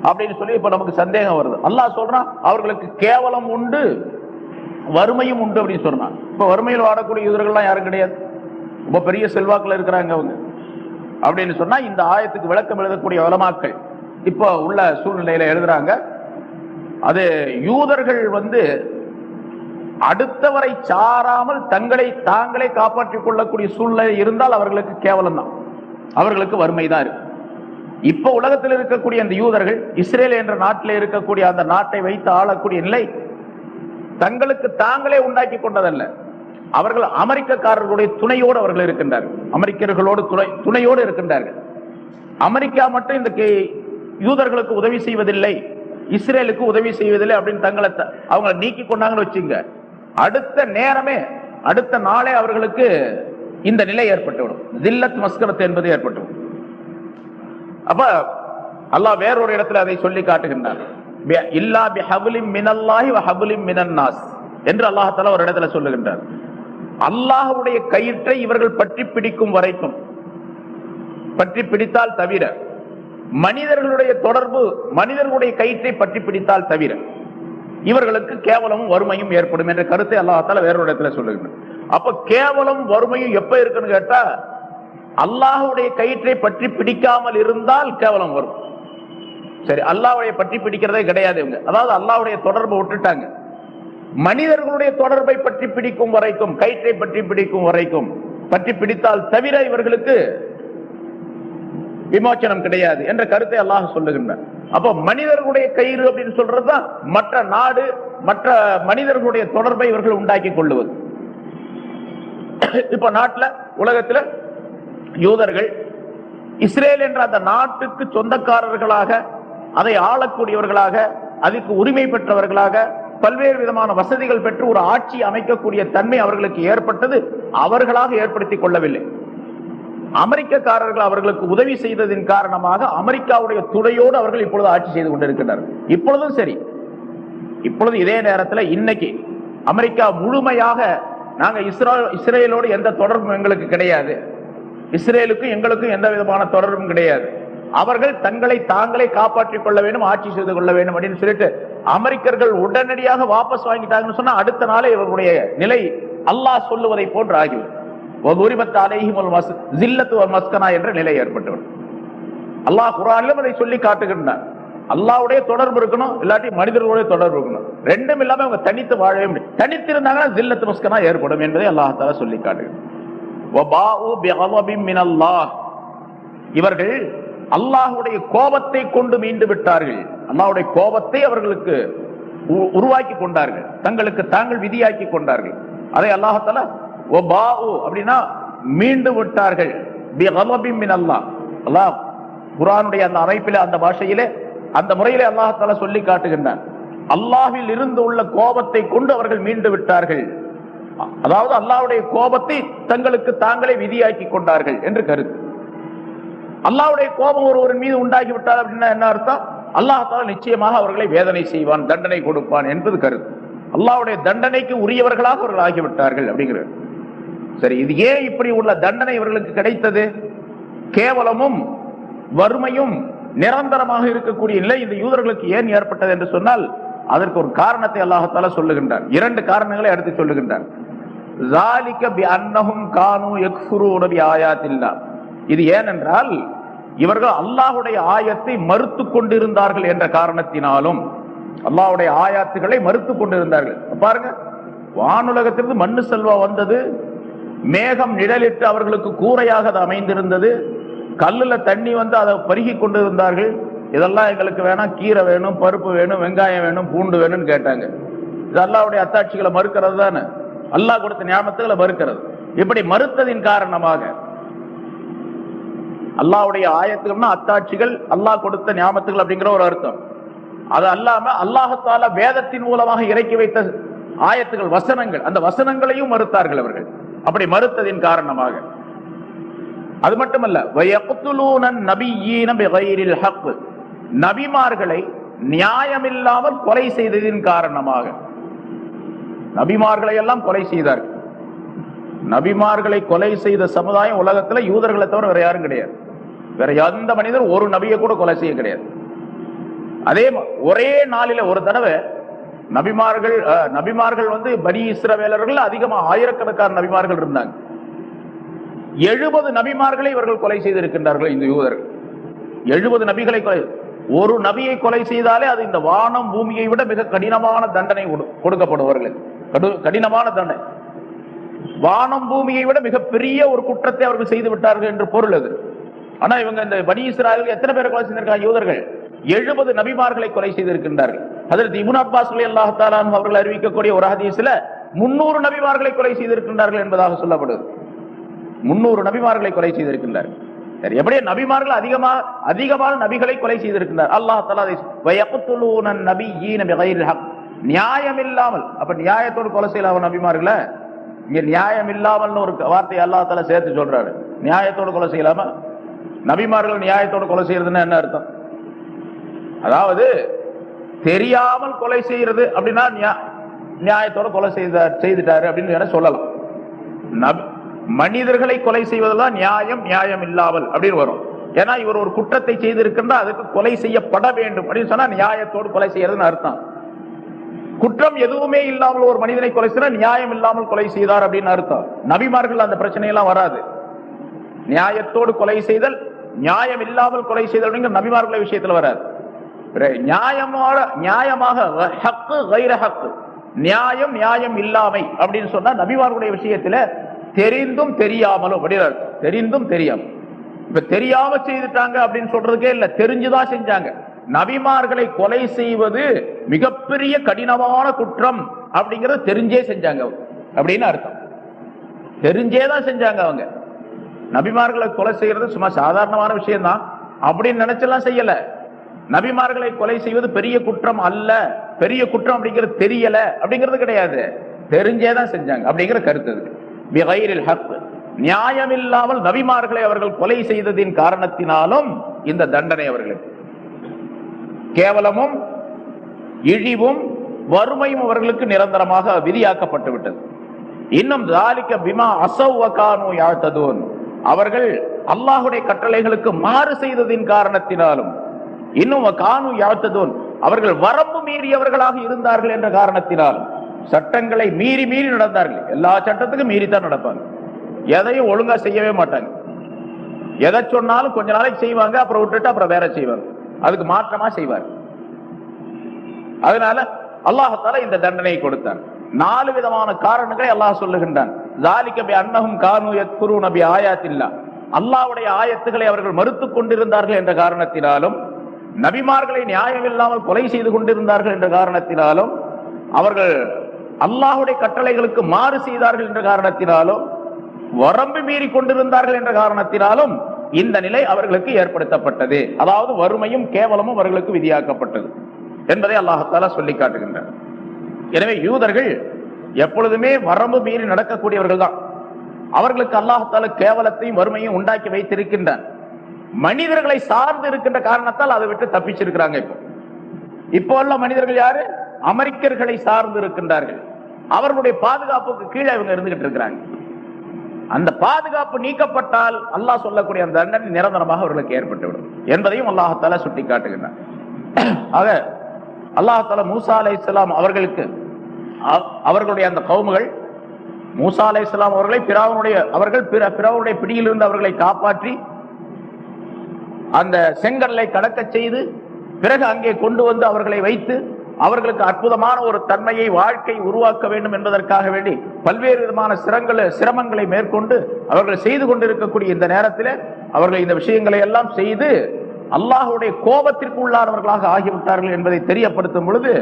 அப்படின்னு சொல்லி இப்ப நமக்கு சந்தேகம் வருது. அல்லாஹ் சொல்றான் அவர்களுக்கு கேவலம் உண்டு வறுமையும் உண்டு அப்படின்னு சொல்றான் இப்ப வறுமையில் வாடக்கூடிய யூதர்கள்லாம் யாரும் கிடையாது. ரொம்ப பெரிய செல்வாக்கில் இருக்கிறாங்க அவங்க. அப்படின்னு சொன்னா இந்த ஆயத்துக்கு விளக்கம் எழுதக்கூடிய வளமாக்கள் இப்போ உள்ள சூழ்நிலையில எழுதுறாங்க. அது யூதர்கள் வந்து அடுத்தவரை சாராமல் தங்களை தாங்களே காப்பாற்றிக் கொள்ளக்கூடிய சூழ்நிலை இருந்தால் அவர்களுக்கு கேவலம் தான் அவர்களுக்கு வறுமை தான் இருக்கு. இப்ப உலகத்தில் இருக்கக்கூடிய அந்த யூதர்கள் இஸ்ரேல் என்ற நாட்டில் இருக்கக்கூடிய அந்த நாட்டை வைத்து ஆளக்கூடிய நிலை தங்களுக்கு தாங்களே உண்டாக்கி கொண்டதல்ல. அவர்கள் அமெரிக்கக்காரர்களுடைய துணையோடு அவர்கள் இருக்கின்றார்கள். அமெரிக்கர்களோடு துணை துணையோடு இருக்கின்றார்கள். அமெரிக்கா மட்டும் இந்த யூதர்களுக்கு உதவி செய்வதில்லை இஸ்ரேலுக்கு உதவி செய்வதில்லை அப்படின்னு தங்களை த- அவங்களை நீக்கி கொண்டாங்கன்னு வச்சுங்க. அடுத்த நேரமே அடுத்த நாளே அவர்களுக்கு இந்த நிலை ஏற்பட்டுவிடும். ஜில்லத் மஸ்கரத் என்பது ஏற்பட்டுவிடும். அப்ப அல்லாஹ் வேறொரு இடத்துல அதை சொல்லி காட்டுகின்றார் இல்லா பி ஹபுலிம் மினல்லாஹி வ ஹபுலிம் என்று அல்லாஹால ஒரு இடத்துல சொல்லுகின்றார். அல்லாஹுடைய கயிற்றை இவர்கள் பற்றி பிடிக்கும் வரைக்கும் பற்றி பிடித்தால் தவிர மனிதர்களுடைய தொடர்பு மனிதர்களுடைய கயிற்றை பற்றி பிடித்தால் தவிர இவர்களுக்கு கேவலமும் வறுமையும் ஏற்படும் என்ற கருத்தை அல்லாஹால வேறொரு இடத்துல சொல்லுகின்றார் அப்ப கேவலம் வறுமையும் எப்ப இருக்குன்னு கேட்டா அல்லாஹ்வுடைய கயிற்றை பற்றி பிடிக்காமல் இருந்தால் கேவலம் வரும். சரி அல்லாவுடைய பற்றி பிடிக்கிறதே கிடையாது இவங்க. அதாவது அல்லாவுடைய தொடர்பை விட்டுட்டாங்க. மனிதர்களுடைய தொடர்பை பற்றி பிடிக்கும் வரைக்கும் கயிற்றை பற்றி பிடிக்கும் வரைக்கும் பற்றி பிடித்தால் தவிர இவர்களுக்கு விமோச்சனம் கிடையாது என்ற கருத்தை அல்லாஹ் சொல்லுகின்றார் அப்போ மனிதர்களுடைய கயிறு அப்படின்னு சொல்றதுதான் மற்ற நாடு மற்ற மனிதர்களுடைய தொடர்பை இவர்கள் உண்டாக்கி கொள்ளுவது. இப்ப நாட்டில் உலகத்தில் யூதர்கள் இஸ்ரேல் என்ற அந்த நாட்டுக்கு சொந்தக்காரர்களாக அதை ஆளக்கூடியவர்களாக அதுக்கு உரிமை பெற்றவர்களாக பல்வேறு விதமான வசதிகள் பெற்று ஒரு ஆட்சி அமைக்கக்கூடிய தன்மை அவர்களுக்கு ஏற்பட்டது அவர்களாக ஏற்படுத்திக் கொள்ளவில்லை. அமெரிக்கக்காரர்கள் அவர்களுக்கு உதவி செய்ததின் காரணமாக அமெரிக்காவுடைய துணையோடு அவர்கள் இப்பொழுது ஆட்சி செய்து கொண்டிருக்கின்றனர். இப்பொழுதும் சரி. இப்பொழுது இதே நேரத்தில் இன்னைக்கு அமெரிக்கா முழுமையாக நாங்கள் இஸ்ரோ இஸ்ரேலோடு எந்த தொடர்பும் எங்களுக்கு கிடையாது. இஸ்ரேலுக்கும் எங்களுக்கும் எந்த விதமான தொடர்பும் கிடையாது. அவர்கள் தங்களை தாங்களே காப்பாற்றிக் கொள்ள வேண்டும் ஆட்சி செய்து கொள்ள வேண்டும் அப்படின்னு சொல்லிட்டு அமெரிக்கர்கள் உடனடியாக வாபஸ் வாங்கிட்டாங்கன்னு சொன்னா அடுத்த நாளே இவர்களுடைய நிலை அல்லாஹ் சொல்லுவதை போன்று ஆகிவிடும். உரிமத்து அலைஹிம் மஸ்- ஜில்லத்து மஸ்கனா என்ற நிலை ஏற்பட்டுவிடும். அல்லாஹ் குரானிலும் அதை சொல்லி காட்டுகின்றார் அல்லாவுடைய தொடர்பு இருக்கணும் இல்லாட்டி மனிதர்களுடைய தொடர்பு இருக்கணும். ரெண்டும் இல்லாம அவங்க தனித்து வாழவே முடியும். தனித்து இருந்தாங்கன்னா ஜில்லத்து மஸ்கனா ஏற்படும் என்பதை அல்லாஹால சொல்லி காட்டுகிறேன் இவர்கள் அல்லாஹுடைய கோபத்தை கொண்டு மீண்டு விட்டார்கள். அல்லாஹுடைய கோபத்தை அவர்களுக்கு உ- உருவாக்கி கொண்டார்கள். தங்களுக்கு தாங்கள் விதியாக்கி கொண்டார்கள். அதை அல்லாஹால அப்படின்னா மீண்டு விட்டார்கள். அல்லாஹ் குரானுடைய அந்த அமைப்பில அந்த பாஷையிலே அந்த முறையிலே அல்லாஹால சொல்லி காட்டுகின்றான். அல்லாஹில் இருந்து உள்ள கோபத்தை கொண்டு அவர்கள் மீண்டு விட்டார்கள். அதாவது அல்லாஹ்வுடைய கோபத்தை தங்களுக்கு தாங்களே விதியாக்கி கொண்டார்கள் என்று கருத்து அல்லாஹ்வுடைய கோபம் ஒருவரின் மீது உண்டாகி விட்டார் அப்படின்னா என்ன அர்த்தம்? அல்லாஹால நிச்சயமாக அவர்களை வேதனை செய்வான் தண்டனை கொடுப்பான் என்பது கருத்து. அல்லாவுடைய தண்டனைக்கு உரியவர்களாக அவர்கள் ஆகிவிட்டார்கள் அப்படிங்கிறது. சரி இது ஏன் இப்படி உள்ள தண்டனை இவர்களுக்கு கிடைத்தது? கேவலமும் வறுமையும் நிரந்தரமாக இருக்கக்கூடிய நிலை இந்த யூதர்களுக்கு ஏன் ஏற்பட்டது என்று சொன்னால் அதற்கு ஒரு காரணத்தை அல்லாஹத்தால சொல்லுகின்றார் இரண்டு காரணங்களை அடுத்து சொல்லுகின்றார் இது ஏனென்றால் இவர்கள் அல்லாஹ்வுடைய ஆயத்தை மறுத்து கொண்டிருந்தார்கள் என்ற காரணத்தினாலும் அல்லாஹ்வுடைய ஆயாத்துகளை மறுத்து கொண்டிருந்தார்கள். பாருங்க வானுலகத்திலிருந்து மண்ணு செல்வா வந்தது மேகம் நிழலிட்டு அவர்களுக்கு கூரையாக அது அமைந்திருந்தது கல்லுல தண்ணி வந்து அதை பருகி கொண்டிருந்தார்கள். இதெல்லாம் எங்களுக்கு வேணாம் கீரை வேணும் பருப்பு வேணும் வெங்காயம் வேணும் பூண்டு வேணும்னு கேட்டாங்க. இது அல்லாவுடைய அத்தாட்சிகளை மறுக்கிறது தானே? அல்லாஹ் கொடுத்த ஞாபகத்துகளை மறுக்கிறது. இப்படி மறுத்ததின் காரணமாக அல்லாஹ்வுடைய ஆயத்துகள்னா அத்தாட்சிகள் அல்லாஹ் கொடுத்த ஞாபகத்துகள் அப்படிங்கிற ஒரு அர்த்தம். அது அல்லாம அல்லாஹத்தால வேதத்தின் மூலமாக இறக்கி வைத்த ஆயத்துகள் வசனங்கள் அந்த வசனங்களையும் மறுத்தார்கள் அவர்கள். அப்படி மறுத்ததின் காரணமாக. அது மட்டுமல்ல வயக்துலூன நபியீன பிகைரில் நபிமார்களை நியாயமில்லாமல் கொலை செய்ததின் காரணமாக. நபிமார்களை எல்லாம் கொலை செய்தார்கள் நபிமார்களை கொலை செய்த சமுதாயம் உலகத்துல யூதர்களை தவிர வேற யாரும் கிடையாது. வேற எந்த மனிதர் ஒரு நபியை கூட கொலை செய்ய கிடையாது. அதே ஒரே நாளில ஒரு தடவை நபிமார்கள் நபிமார்கள் வந்து பனி இஸ்ரவேலர்கள் அதிகமா ஆயிரக்கணக்கான நபிமார்கள் இருந்தாங்க. எழுபது நபிமார்களை இவர்கள் கொலை செய்திருக்கின்றார்கள் இந்த யூதர்கள். எழுபது நபிகளை கொலை ஒரு நபியை கொலை செய்தாலே அது இந்த வானம் பூமியை விட மிக கடினமான தண்டனை கொடு- கொடுக்கப்படுவார்கள். கடினமான தண்டனை. வானம் பூமியை விட மிகப்பெரிய ஒரு குற்றத்தை அவர்கள் செய்து விட்டார்கள் என்று பொருள் அது. ஆனா இவங்க இந்த பனி இஸ்ராயல்கள் எத்தனை பேரை கொலை செய்திருக்காங்க யூதர்கள்? எழுபது நபிமார்களை கொலை செய்திருக்கின்றார்கள். அதில் இமுன் அப்பாஸ் அல்லாஹாலான் அவர்கள் அறிவிக்கக்கூடிய ஒரு ஹதீஸ்ல முன்னூறு நபிமார்களை கொலை செய்திருக்கின்றார்கள் என்பதாக சொல்லப்படுது. முன்னூறு நபிமார்களை கொலை செய்திருக்கின்றார்கள். சரி எப்படியே நபிமார்கள் அதிகமாக அதிகமான நபிகளை கொலை செய்திருக்கின்றார் அல்லாஹ் தஆலா அதை வயக்துலூன நபி நியாயம் இல்லாமல் அப்ப நியாயத்தோடு கொலை செய்யலாம் நபிமார்களை இங்க நியாயம் இல்லாமல் ஒரு வார்த்தை அல்லாத்தால சேர்த்து சொல்றாரு. நியாயத்தோடு கொலை செய்யலாமா? நபிமார்கள் நியாயத்தோடு கொலை செய்யறதுன்னா என்ன அர்த்தம்? அதாவது தெரியாமல் கொலை செய்யறது அப்படின்னா நியா- நியாயத்தோட கொலை செய்தார் செய்துட்டாரு அப்படின்னு வேணா சொல்லலாம். நபி- மனிதர்களை கொலை செய்வதெல்லாம் நியாயம் நியாயம் இல்லாமல் அப்படின்னு வரும். ஏன்னா இவர் ஒரு குற்றத்தை செய்திருக்கின்ற அதுக்கு கொலை செய்யப்பட வேண்டும் அப்படின்னு சொன்னா நியாயத்தோடு கொலை செய்யறதுன்னு அர்த்தம். குற்றம் எதுவுமே இல்லாமல் ஒரு மனிதனை கொலை செய்யற நியாயம் இல்லாமல் கொலை செய்தார் அப்படின்னு அர்த்தம். நபிமார்கள் அந்த பிரச்சனையெல்லாம் வராது. நியாயத்தோடு கொலை செய்தல் நியாயம் இல்லாமல் கொலை செய்தல் அப்படிங்கிற நபிமார்கள் விஷயத்துல வராது. நியாயமாக நியாயமாக ஹக்கு கைர ஹக்கு நியாயம் நியாயம் இல்லாமை அப்படின்னு சொன்னா நபிமார்களுடைய விஷயத்துல தெரிந்தும் தெரியாமலும் அப்படின்னு தெரிந்தும் தெரியாமல் இப்ப தெரியாம செய்துட்டாங்க அப்படின்னு சொல்றதுக்கே இல்ல தெரிஞ்சுதான் செஞ்சாங்க. நபிமார்களை கொலை செய்வது மிகப்பெரிய கடினமான குற்றம் அப்படிங்கறத தெரிஞ்சே செஞ்சாங்க அவங்க. அப்படின்னு அர்த்தம். தெரிஞ்சேதான் செஞ்சாங்க அவங்க. நபிமார்களை கொலை செய்யறது சும்மா சாதாரணமான விஷயம் தான் அப்படின்னு நினைச்செல்லாம் செய்யல. நபிமார்களை கொலை செய்வது பெரிய குற்றம் அல்ல. பெரிய குற்றம் அப்படிங்கிறது தெரியல. அப்படிங்கிறது கிடையாது. தெரிஞ்சேதான் செஞ்சாங்க அப்படிங்கிற கருத்து அது. நியாயம் இல்லாமல் நபிமார்களை அவர்கள் கொலை செய்ததின் காரணத்தினாலும் இந்த தண்டனை அவர்களுக்கு. கேவலமும் இழிவும் வறுமையும் அவர்களுக்கு நிரந்தரமாக விதியாக்கப்பட்டு விட்டது இன்னும் தாலிக்க பிமா அசௌவகானு யாழ்த்ததோன் அவர்கள் அல்லாஹுடைய கட்டளைகளுக்கு மாறு செய்ததின் காரணத்தினாலும் இன்னும் கானு யாழ்த்ததோன் அவர்கள் வரம்பு மீறியவர்களாக இருந்தார்கள் என்ற காரணத்தினாலும் சட்டங்களை மீறி மீறி நடந்தார்கள். எல்லா சட்டத்துக்கும் மீறித்தான் நடப்பாங்க. எதையும் ஒழுங்கா செய்யவே மாட்டாங்க. எதை சொன்னாலும் கொஞ்ச நாளைக்கு செய்வாங்க அப்புறம் விட்டுட்டு அப்புறம் வேற செய்வாங்க. அதுக்கு மாற்றமா செய்வார். அதனால அல்லாஹால இந்த தண்டனையை கொடுத்தார் நாலு விதமான காரணங்களை அல்லாஹ் சொல்லுகின்றான். ஜாலிக கானு ஆயாத்தில்லா ஆயத்துக்களை அவர்கள் மறுத்துக் கொண்டிருந்தார்கள் என்ற காரணத்தினாலும் நபிமார்களை நியாயம் இல்லாமல் கொலை செய்து கொண்டிருந்தார்கள் என்ற காரணத்தினாலும் அவர்கள் அல்லாஹுடைய கட்டளைகளுக்கு மாறு செய்தார்கள் என்ற காரணத்தினாலும் வரம்பு மீறி கொண்டிருந்தார்கள் என்ற காரணத்தினாலும் இந்த நிலை அவர்களுக்கு ஏற்படுத்தப்பட்டது. அதாவது வறுமையும் கேவலமும் அவர்களுக்கு விதியாக்கப்பட்டது என்பதை அல்லாஹால சொல்லி காட்டுகின்றார். எனவே யூதர்கள் எப்பொழுதுமே வரம்பு மீறி நடக்கக்கூடியவர்கள் தான். அவர்களுக்கு அல்லாஹால கேவலத்தையும் வறுமையும் உண்டாக்கி வைத்திருக்கின்றான் மனிதர்களை சார்ந்து இருக்கின்ற காரணத்தால் அதை விட்டு தப்பிச்சிருக்கிறாங்க இப்போ. இப்போ உள்ள மனிதர்கள் யாரு? அமெரிக்கர்களை சார்ந்து இருக்கின்றார்கள். அவர்களுடைய பாதுகாப்புக்கு கீழே இவங்க இருந்துகிட்டு இருக்கிறாங்க. அந்த பாதுகாப்பு நீக்கப்பட்டால் அல்லாஹ் சொல்லக்கூடிய அந்த தண்டனை நிரந்தரமாக அவர்களுக்கு ஏற்பட்டுவிடும் என்பதையும் அல்லாஹால சுட்டி காட்டுகின்றார் ஆக அல்லாஹால மூசா அலை இஸ்லாம் அவர்களுக்கு அவர்களுடைய அந்த கவுமுகள் மூசா அலை இஸ்லாம் அவர்களை பிராவனுடைய அவர்கள் பிற பிறவனுடைய பிடியிலிருந்து அவர்களை காப்பாற்றி அந்த செங்கல்லை கடக்க செய்து பிறகு அங்கே கொண்டு வந்து அவர்களை வைத்து அவர்களுக்கு அற்புதமான ஒரு தன்மையை வாழ்க்கை உருவாக்க வேண்டும் என்பதற்காக வேண்டி பல்வேறு விதமான சிரங்களை சிரமங்களை மேற்கொண்டு அவர்கள் செய்து கொண்டிருக்கக்கூடிய இந்த நேரத்தில் அவர்கள் இந்த விஷயங்களை எல்லாம் செய்து அல்லாஹுடைய கோபத்திற்கு உள்ளானவர்களாக ஆகிவிட்டார்கள் என்பதை தெரியப்படுத்தும் பொழுது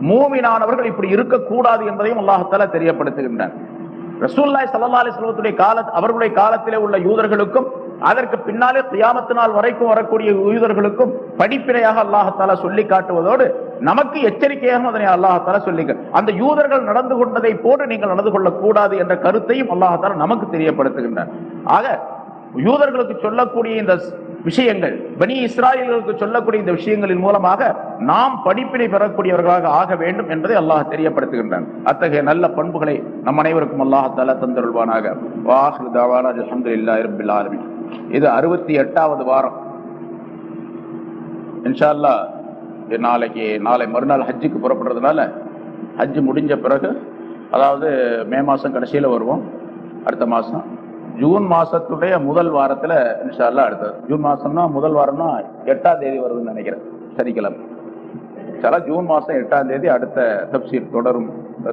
மூமினானவர்கள் இப்படி இருக்கக்கூடாது என்பதையும் அல்லாஹால தெரியப்படுத்துகின்றார் ரசூல்லாய் சல்லா அலிஸ்லத்துடைய கால அவர்களுடைய காலத்திலே உள்ள யூதர்களுக்கும் அதற்கு பின்னாலே கியாமத்து நாள் வரைக்கும் வரக்கூடிய யூதர்களுக்கும் படிப்பினையாக அல்லாஹால சொல்லி காட்டுவதோடு நமக்கு எச்சரிக்கையாக அதனை அல்லாஹால சொல்லிக்க அந்த யூதர்கள் நடந்து கொண்டதை போன்று நீங்கள் நடந்து கொள்ளக்கூடாது என்ற கருத்தையும் அல்லாஹால நமக்கு தெரியப்படுத்துகின்றார். ஆக யூதர்களுக்கு சொல்லக்கூடிய இந்த விஷயங்கள். பனி இஸ்ராயல்களுக்கு சொல்லக்கூடிய இந்த விஷயங்களின் மூலமாக நாம் படிப்பினை பெறக்கூடியவர்களாக ஆக வேண்டும் என்பதை அல்லாஹ் தெரியப்படுத்துகின்றான். அத்தகைய நல்ல பண்புகளை நம் அனைவருக்கும் அல்லாஹ் தந்தருள்வானாக. இது அறுபத்தி எட்டாவது வாரம். இன்ஷா அல்லாஹ் நாளைக்கு நாளை மறுநாள் ஹஜ்ஜுக்கு புறப்படுறதுனால ஹஜ்ஜு முடிஞ்ச பிறகு அதாவது மே மாதம் கடைசியில் வருவோம். அடுத்த மாதம் ஜூன் மாசத்துடைய முதல் வாரத்துல இன்ஷா அல்லாஹ் அடுத்தது ஜூன் மாசம்னா முதல் வாரம்னா எட்டாம் தேதி வருதுன்னு நினைக்கிறேன் சனிக்கிழமை சில ஜூன் மாசம் எட்டாம் தேதி அடுத்த தப்சீர் தொடரும்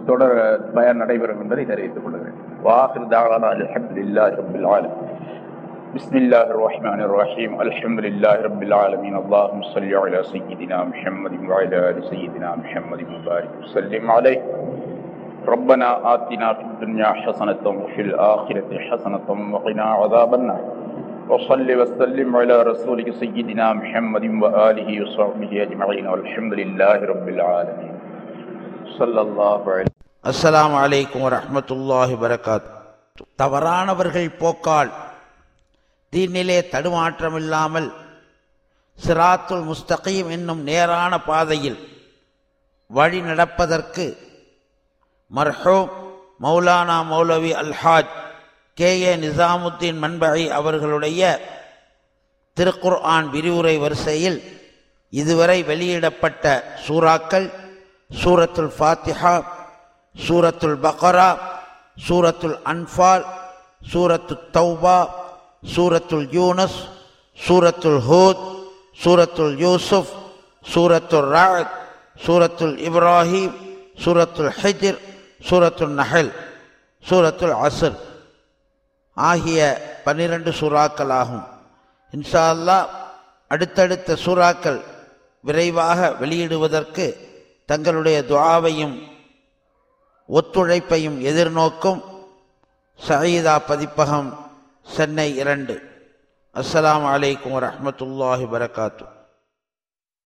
தொடர் பயன் நடைபெறும் என்பதை தெரிவித்துக் கொள்கிறேன் வாஹிர் தாவானா அல்ஹம்துலில்லாஹி ரப்பில் ஆலமீன் بسم الله الرحمن الرحيم الحمد لله رب العالمين اللهم صل على سيدنا محمد وعلى ال سيدنا محمد وبارك وسلم عليه ربنا آتنا في الدنيا حسنة وفي الآخرة حسنة وقنا عذاب النار وصل وسلم على رسولك سيدنا محمد وآله وصحبه أجمعين والحمد لله رب العالمين صلى الله عليه அஸ்ஸலாமு அலைக்கும் வரஹ்மத்துல்லாஹி வரகாத் தவறானவர்கள் போக்கால் தீனிலே தடுமாற்றமில்லாமல் சிராத்துல் முஸ்தகீம் என்னும் நேரான பாதையில் வழி நடப்பதற்கு மர்ஹூம் மௌலானா மௌலவி அல்ஹாஜ் கே. ஏ. நிசாமுத்தீன் மண்பகை அவர்களுடைய திருக்குர் ஆன் விரிவுரை வரிசையில் இதுவரை வெளியிடப்பட்ட சூறாக்கள் சூரத்துல் ஃபாத்திஹா சூரத்துல் பக்ரா சூரத்துல் அன்ஃபால் சூரத்துல் தௌபா சூரத்துல் யூனஸ் சூரத்துல் ஹூத் சூரத்துல் யூசுஃப் சூரத்துல் ராக் சூரத்துல் இப்ராஹிம் சூரத்துல் ஹிஜ்ர் சூரத்துல் நஹல் சூரத்துல் அசர் ஆகிய பன்னிரண்டு சூறாக்கள் ஆகும் இன்ஷா அல்லாஹ் அடுத்தடுத்த சூறாக்கள் விரைவாக வெளியிடுவதற்கு தங்களுடைய துவாவையும் ஒத்துழைப்பையும் எதிர்நோக்கும் சயீதா பதிப்பகம் சென்னை இரண்டு. அஸ்லாம் வலைக்கம் வரமத்துல்லாஹி வரகாத்து